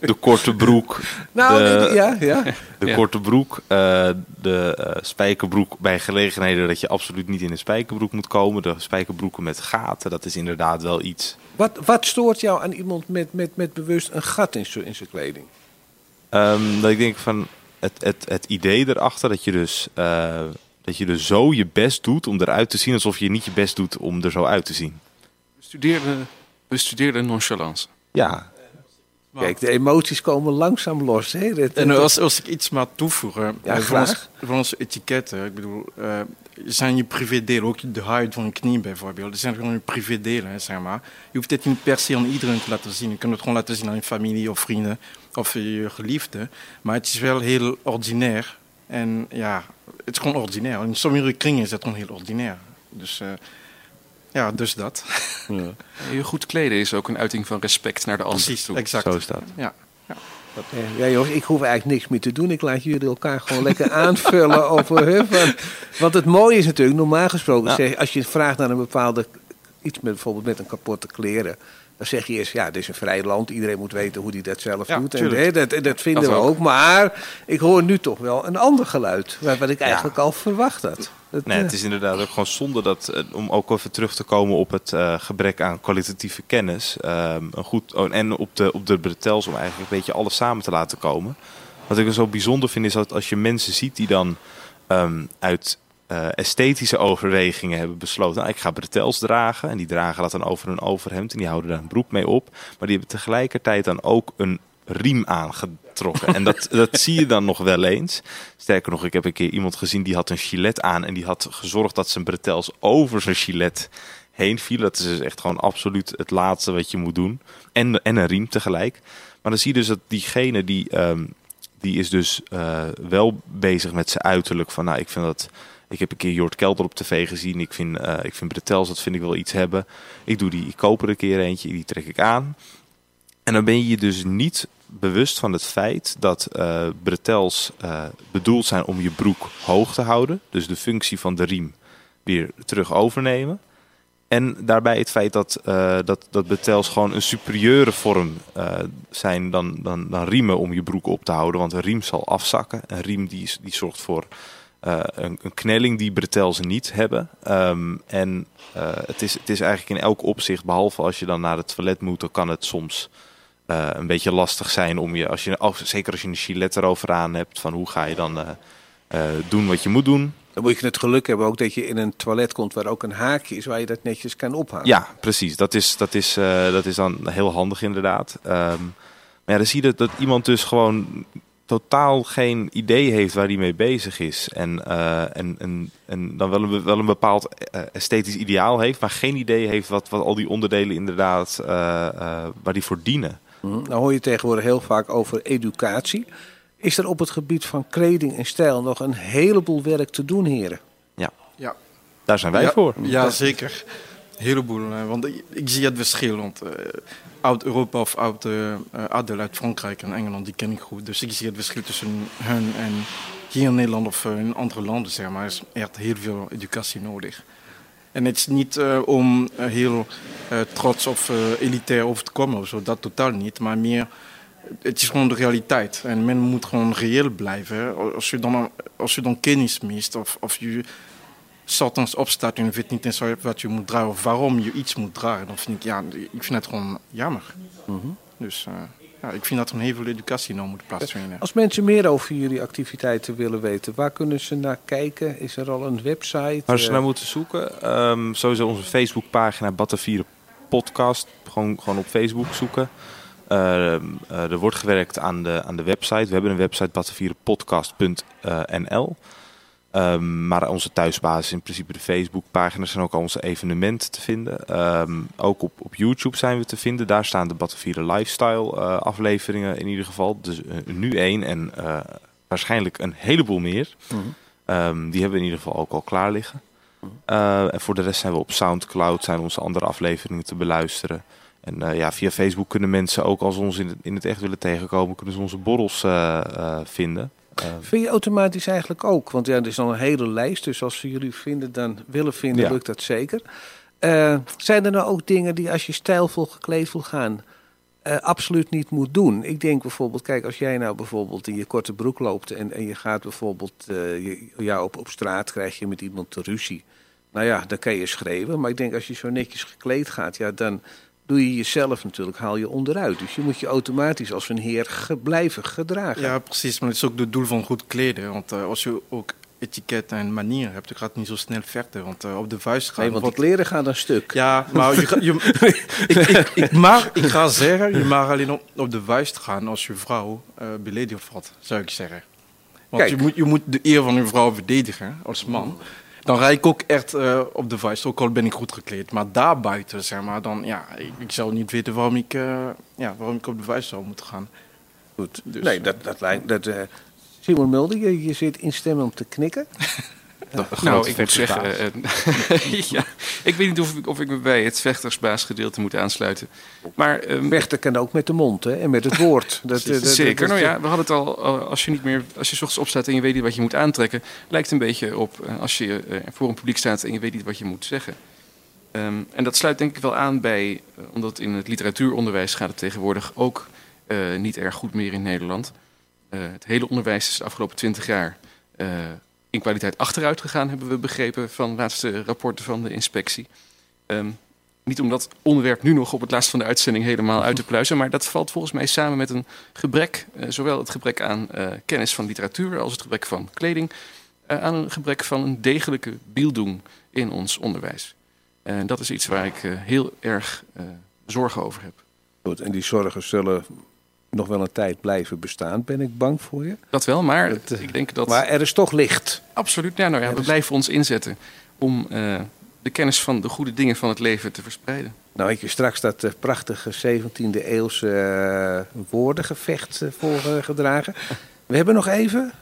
[SPEAKER 2] de korte broek.
[SPEAKER 1] Nou,
[SPEAKER 2] de,
[SPEAKER 1] ja, ja.
[SPEAKER 2] de
[SPEAKER 3] Ja.
[SPEAKER 2] korte broek, eh, de eh, spijkerbroek bij gelegenheden dat je absoluut niet in een spijkerbroek moet komen. De spijkerbroeken met gaten, dat is inderdaad wel iets.
[SPEAKER 1] Wat, wat stoort jou aan iemand met, met, met bewust een gat in zijn in zijn kleding?
[SPEAKER 2] Ehm, dat ik denk van het, het, het idee erachter dat je dus eh, dat je dus zo je best doet om eruit te zien alsof je niet je best doet om er zo uit te zien.
[SPEAKER 3] Bestudeerde, bestudeerde nonchalance.
[SPEAKER 2] Ja,
[SPEAKER 1] Kijk, de emoties komen langzaam los. Hè? Dat-
[SPEAKER 4] En als, als ik iets mag toevoegen.
[SPEAKER 1] Ja,
[SPEAKER 4] eh, ons,
[SPEAKER 1] graag.
[SPEAKER 4] voor onze etiketten. Ik bedoel, eh, zijn je privédelen, ook de huid van een knie bijvoorbeeld. Dat zijn gewoon je privédelen, hè, zeg maar. Je hoeft het niet per se aan iedereen te laten zien. Je kunt het gewoon laten zien aan je familie of vrienden of je geliefde. Maar het is wel heel ordinair. En ja, het is gewoon ordinair. In sommige kringen is het gewoon heel ordinair. Dus eh, ja, dus dat.
[SPEAKER 3] Je goed kleden is ook een uiting van respect naar de ander
[SPEAKER 4] Precies,
[SPEAKER 3] toe.
[SPEAKER 4] exact.
[SPEAKER 2] zo is dat.
[SPEAKER 4] Ja.
[SPEAKER 1] Eh, Ja, jongens, ik hoef eigenlijk niks meer te doen. Ik laat jullie elkaar gewoon lekker aanvullen over van, Want het mooie is natuurlijk, normaal gesproken,
[SPEAKER 2] Ja.
[SPEAKER 1] zeg, als je vraagt naar een bepaalde iets met bijvoorbeeld met een kapotte kleren. Dan zeg je eerst, ja, dit is een vrij land. Iedereen moet weten hoe hij dat zelf
[SPEAKER 4] Ja,
[SPEAKER 1] doet. En, hè, dat, dat vinden
[SPEAKER 3] Dat
[SPEAKER 1] we
[SPEAKER 3] ook.
[SPEAKER 1] ook. Maar ik hoor nu toch wel een ander geluid. Wat ik eigenlijk al verwacht had. Dat,
[SPEAKER 2] Nee,
[SPEAKER 1] eh,
[SPEAKER 2] het is inderdaad ook gewoon zonde dat, eh, om ook even terug te komen op het eh, gebrek aan kwalitatieve kennis. ehm, een goed, oh, en op de, op de bretels om eigenlijk een beetje alles samen te laten komen. Wat ik er zo bijzonder vind is dat als je mensen ziet die dan ehm, uit eh, esthetische overwegingen hebben besloten, nou, ik ga bretels dragen. En die dragen dat dan over hun overhemd en die houden daar een broek mee op. Maar die hebben tegelijkertijd dan ook een riem aangetrokken. En dat, dat zie je dan nog wel eens. Sterker nog, ik heb een keer iemand gezien die had een gilet aan en die had gezorgd dat zijn bretels over zijn gilet heen vielen. Dat is dus echt gewoon absoluut het laatste wat je moet doen. En, en een riem tegelijk. Maar dan zie je dus dat diegene die, ehm, die is dus eh, wel bezig met zijn uiterlijk. Van nou, ik vind dat. Ik heb een keer Jort Kelder op tv gezien. Ik vind, eh, ik vind bretels, dat vind ik wel iets hebben. Ik doe die, ik koop er een keer eentje, die trek ik aan. En dan ben je je dus niet bewust van het feit dat eh bretels eh, bedoeld zijn om je broek hoog te houden. Dus de functie van de riem weer terug overnemen. En daarbij het feit dat, eh, dat, dat bretels gewoon een superieure vorm zijn dan, dan, dan riemen om je broek op te houden. Want een riem zal afzakken. Een riem die, die zorgt voor eh, een, een knelling die bretels niet hebben. Ehm, en eh, het, is, het is eigenlijk in elk opzicht, behalve als je dan naar het toilet moet, dan kan het soms eh, een beetje lastig zijn om je, als je, oh, zeker als je een gilet erover aan hebt, van hoe ga je dan doen wat je moet doen.
[SPEAKER 1] Dan moet je het geluk hebben ook dat je in een toilet komt waar ook een haakje is waar je dat netjes kan ophalen.
[SPEAKER 2] Ja, precies. Dat is, dat is, dat is dan heel handig inderdaad. Ehm, maar ja, dan zie je dat, dat iemand dus gewoon totaal geen idee heeft waar hij mee bezig is. En, eh, en, en, en dan wel een, wel een bepaald eh, esthetisch ideaal heeft, maar geen idee heeft wat, wat al die onderdelen inderdaad, eh, eh, waar die voor dienen.
[SPEAKER 1] Nou hoor je tegenwoordig heel vaak over educatie. Is er op het gebied van kleding en stijl nog een heleboel werk te doen, heren?
[SPEAKER 4] Ja,
[SPEAKER 2] Daar zijn wij
[SPEAKER 4] ja,
[SPEAKER 2] voor.
[SPEAKER 4] Ja, zeker. Heleboel. eh, Want ik, zie het verschil. Want eh, oud-Europa of oud eh, adel uit Frankrijk en Engeland, die ken ik goed. Dus ik zie het verschil tussen hun en hier in Nederland of in andere landen, zeg maar. Er is echt heel veel educatie nodig. En het is niet om heel trots of elitair over te komen of zo, dat totaal niet. Maar meer het is gewoon de realiteit. En men moet gewoon reëel blijven. Als je dan, als je dan kennis mist of, of je ochtends opstaat en je weet niet eens wat je moet dragen of waarom je iets moet dragen, dan vind ik, ja, ik vind het gewoon jammer.
[SPEAKER 1] Mhm.
[SPEAKER 4] Dus uh, ja, ik vind dat er een heel veel educatie nou moet plaatsvinden.
[SPEAKER 1] Als mensen meer over jullie activiteiten willen weten, waar kunnen ze naar kijken? Is er al een website?
[SPEAKER 2] Waar ze
[SPEAKER 1] Eh,
[SPEAKER 2] naar moeten zoeken? Um, sowieso onze Facebookpagina Batavieren Podcast. Gewoon, gewoon op Facebook zoeken. Uh, uh, er wordt gewerkt aan de, aan de website. We hebben een website batavierenpodcast.nl. Um, maar onze thuisbasis in principe de Facebookpagina zijn ook al onze evenementen te vinden. Um, ook op, op YouTube zijn we te vinden. Daar staan de Batavieren Lifestyle uh, afleveringen in ieder geval. Dus uh, nu één en uh, waarschijnlijk een heleboel meer. Mm -hmm. um, die hebben we in ieder geval ook al klaar liggen. Uh, en voor de rest zijn we op Soundcloud, zijn onze andere afleveringen te beluisteren. En ja, via Facebook kunnen mensen ook als ze ons in het, in het echt willen tegenkomen, kunnen ze onze borrels vinden.
[SPEAKER 1] Vind je automatisch eigenlijk ook? Want ja, er is al een hele lijst, dus als ze jullie vinden, dan willen vinden, ja. lukt dat zeker. Uh, zijn er nou ook dingen die als je stijlvol gekleed wil gaan, uh, absoluut niet moet doen? Ik denk bijvoorbeeld, kijk, als jij nou bijvoorbeeld in je korte broek loopt en, en je gaat bijvoorbeeld, uh, je, ja, op, op straat krijg je met iemand te ruzie. Nou ja, dan kan je schreeuwen, maar ik denk als je zo netjes gekleed gaat, ja, dan doe je jezelf natuurlijk, haal je onderuit. Dus je moet je automatisch als een heer ge blijven gedragen.
[SPEAKER 4] Ja, precies. Maar het is ook het doel van goed kleden. Want uh, als je ook etiket en manier hebt, dan gaat het niet zo snel verder. Want uh, op de vuist gaan...
[SPEAKER 1] Nee, want het kleren gaat een stuk.
[SPEAKER 4] Ja, maar je, je, ik, ik, ik, mag, ik ga zeggen, je mag alleen op, op de vuist gaan als je vrouw uh, beledigd wordt, zou ik zeggen. Want je moet, je moet de eer van je vrouw verdedigen als man dan rijd ik ook echt uh, op de vuist, ook al ben ik goed gekleed. Maar daarbuiten, zeg maar, dan, ja, ik, ik zou niet weten waarom ik, uh, ja, waarom ik op de vuist zou moeten gaan.
[SPEAKER 1] Goed, dus, nee, dat, dat lijkt... Dat, uh, Simon Mulder, je, je zit instemmen om te knikken.
[SPEAKER 3] nou, ik moet zeggen, ja, ik weet niet of ik, of ik me bij het vechtersbaasgedeelte moet aansluiten. Maar, um,
[SPEAKER 1] Vechten kan ook met de mond hè, en met het woord.
[SPEAKER 3] dat, dat, Zeker, nou ja, we hadden het al, als je niet meer, als je 's ochtends opstaat en je weet niet wat je moet aantrekken, lijkt een beetje op als je uh, voor een publiek staat en je weet niet wat je moet zeggen. Um, en dat sluit denk ik wel aan bij, omdat in het literatuuronderwijs gaat het tegenwoordig ook uh, niet erg goed meer in Nederland. het hele onderwijs is de afgelopen twintig jaar in kwaliteit achteruit gegaan, hebben we begrepen van de laatste rapporten van de inspectie. Um, niet om dat onderwerp nu nog op het laatst van de uitzending helemaal uit te pluizen, maar dat valt volgens mij samen met een gebrek, uh, zowel het gebrek aan uh, kennis van literatuur als het gebrek van kleding, uh, aan een gebrek van een degelijke bieldoen in ons onderwijs. En dat is iets waar ik heel erg zorgen over heb.
[SPEAKER 1] Goed, en die zorgen zullen nog wel een tijd blijven bestaan, ben ik bang voor je.
[SPEAKER 3] Dat wel, maar dat, ik denk dat...
[SPEAKER 1] Maar er is toch licht.
[SPEAKER 3] Absoluut, ja, nou ja, we is... blijven ons inzetten om uh, de kennis van de goede dingen van het leven te verspreiden.
[SPEAKER 1] Nou, ik je straks dat uh, prachtige 17e eeuwse uh, woordengevecht voorgedragen. we hebben nog even...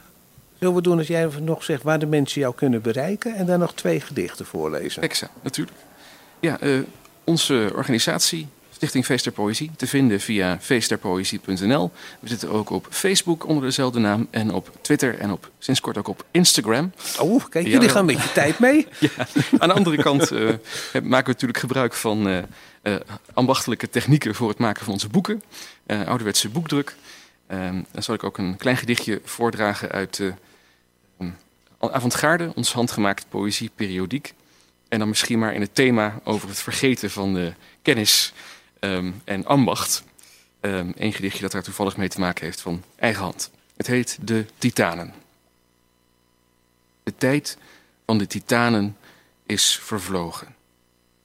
[SPEAKER 1] Zullen we doen als jij nog zegt waar de mensen jou kunnen bereiken... en dan nog twee gedichten voorlezen?
[SPEAKER 3] Exa, natuurlijk. Ja, onze organisatie Stichting Feest der Poëzie te vinden via feestderpoëzie.nl. We zitten ook op Facebook onder dezelfde naam en op Twitter en op sinds kort ook op Instagram.
[SPEAKER 1] Oh, kijk, jullie ja, gaan een beetje tijd mee.
[SPEAKER 3] ja, aan de andere kant uh, maken we natuurlijk gebruik van uh, uh, ambachtelijke technieken voor het maken van onze boeken. ouderwetse boekdruk. dan zal ik ook een klein gedichtje voordragen uit um, Avantgarde, ons handgemaakt poëzieperiodiek. En dan misschien maar in het thema over het vergeten van de kennis um, en ambacht. Um, een gedichtje dat daar toevallig mee te maken heeft van eigen hand. Het heet De Titanen. De tijd van de titanen is vervlogen.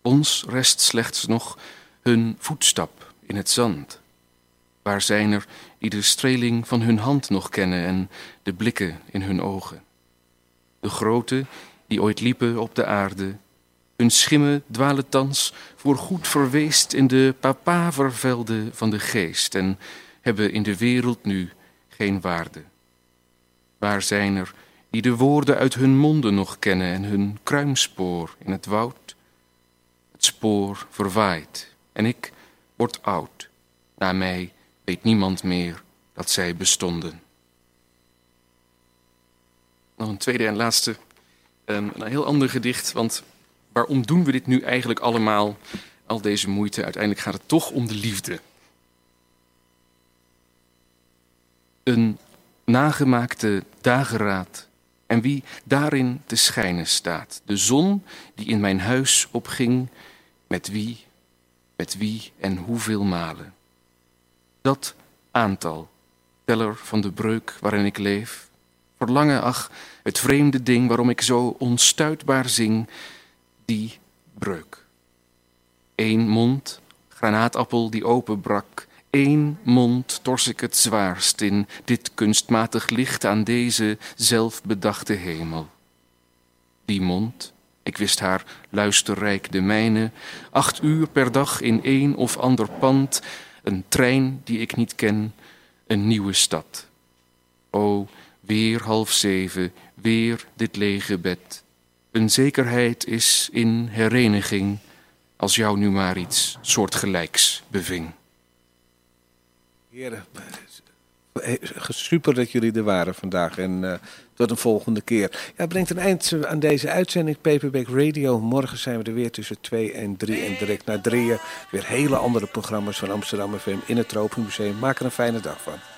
[SPEAKER 3] Ons rest slechts nog hun voetstap in het zand. Waar zijn er die de streling van hun hand nog kennen en de blikken in hun ogen? De grote die ooit liepen op de aarde, hun schimmen dwalen thans voorgoed verweest in de papavervelden van de geest en hebben in de wereld nu geen waarde. Waar zijn er die de woorden uit hun monden nog kennen en hun kruimspoor in het woud? Het spoor verwaait en ik word oud. Na mij weet niemand meer dat zij bestonden. Nog een tweede en laatste, um, een heel ander gedicht, want waarom doen we dit nu eigenlijk allemaal? Al deze moeite, uiteindelijk gaat het toch om de liefde. Een nagemaakte dageraad en wie daarin te schijnen staat. De zon die in mijn huis opging, met wie, met wie en hoeveel malen. Dat aantal, teller van de breuk waarin ik leef, verlangen, ach, het vreemde ding waarom ik zo onstuitbaar zing, die breuk. Eén mond, granaatappel die openbrak, één mond tors ik het zwaarst in dit kunstmatig licht aan deze zelfbedachte hemel. Die mond, ik wist haar luisterrijk de mijne, acht uur per dag in een of ander pand, een trein die ik niet ken, een nieuwe stad. O, weer half zeven, weer dit lege bed. Een zekerheid is in hereniging, als jou nu maar iets soortgelijks beving.
[SPEAKER 1] Heren, eh, super dat jullie er waren vandaag en uh, tot een volgende keer. Ja, brengt een eind aan deze uitzending Paperback Radio. Morgen zijn we er weer tussen 2 en 3 en direct naar drieën. Weer hele andere programma's van Amsterdam FM in het Tropenmuseum. Maak er een fijne dag van.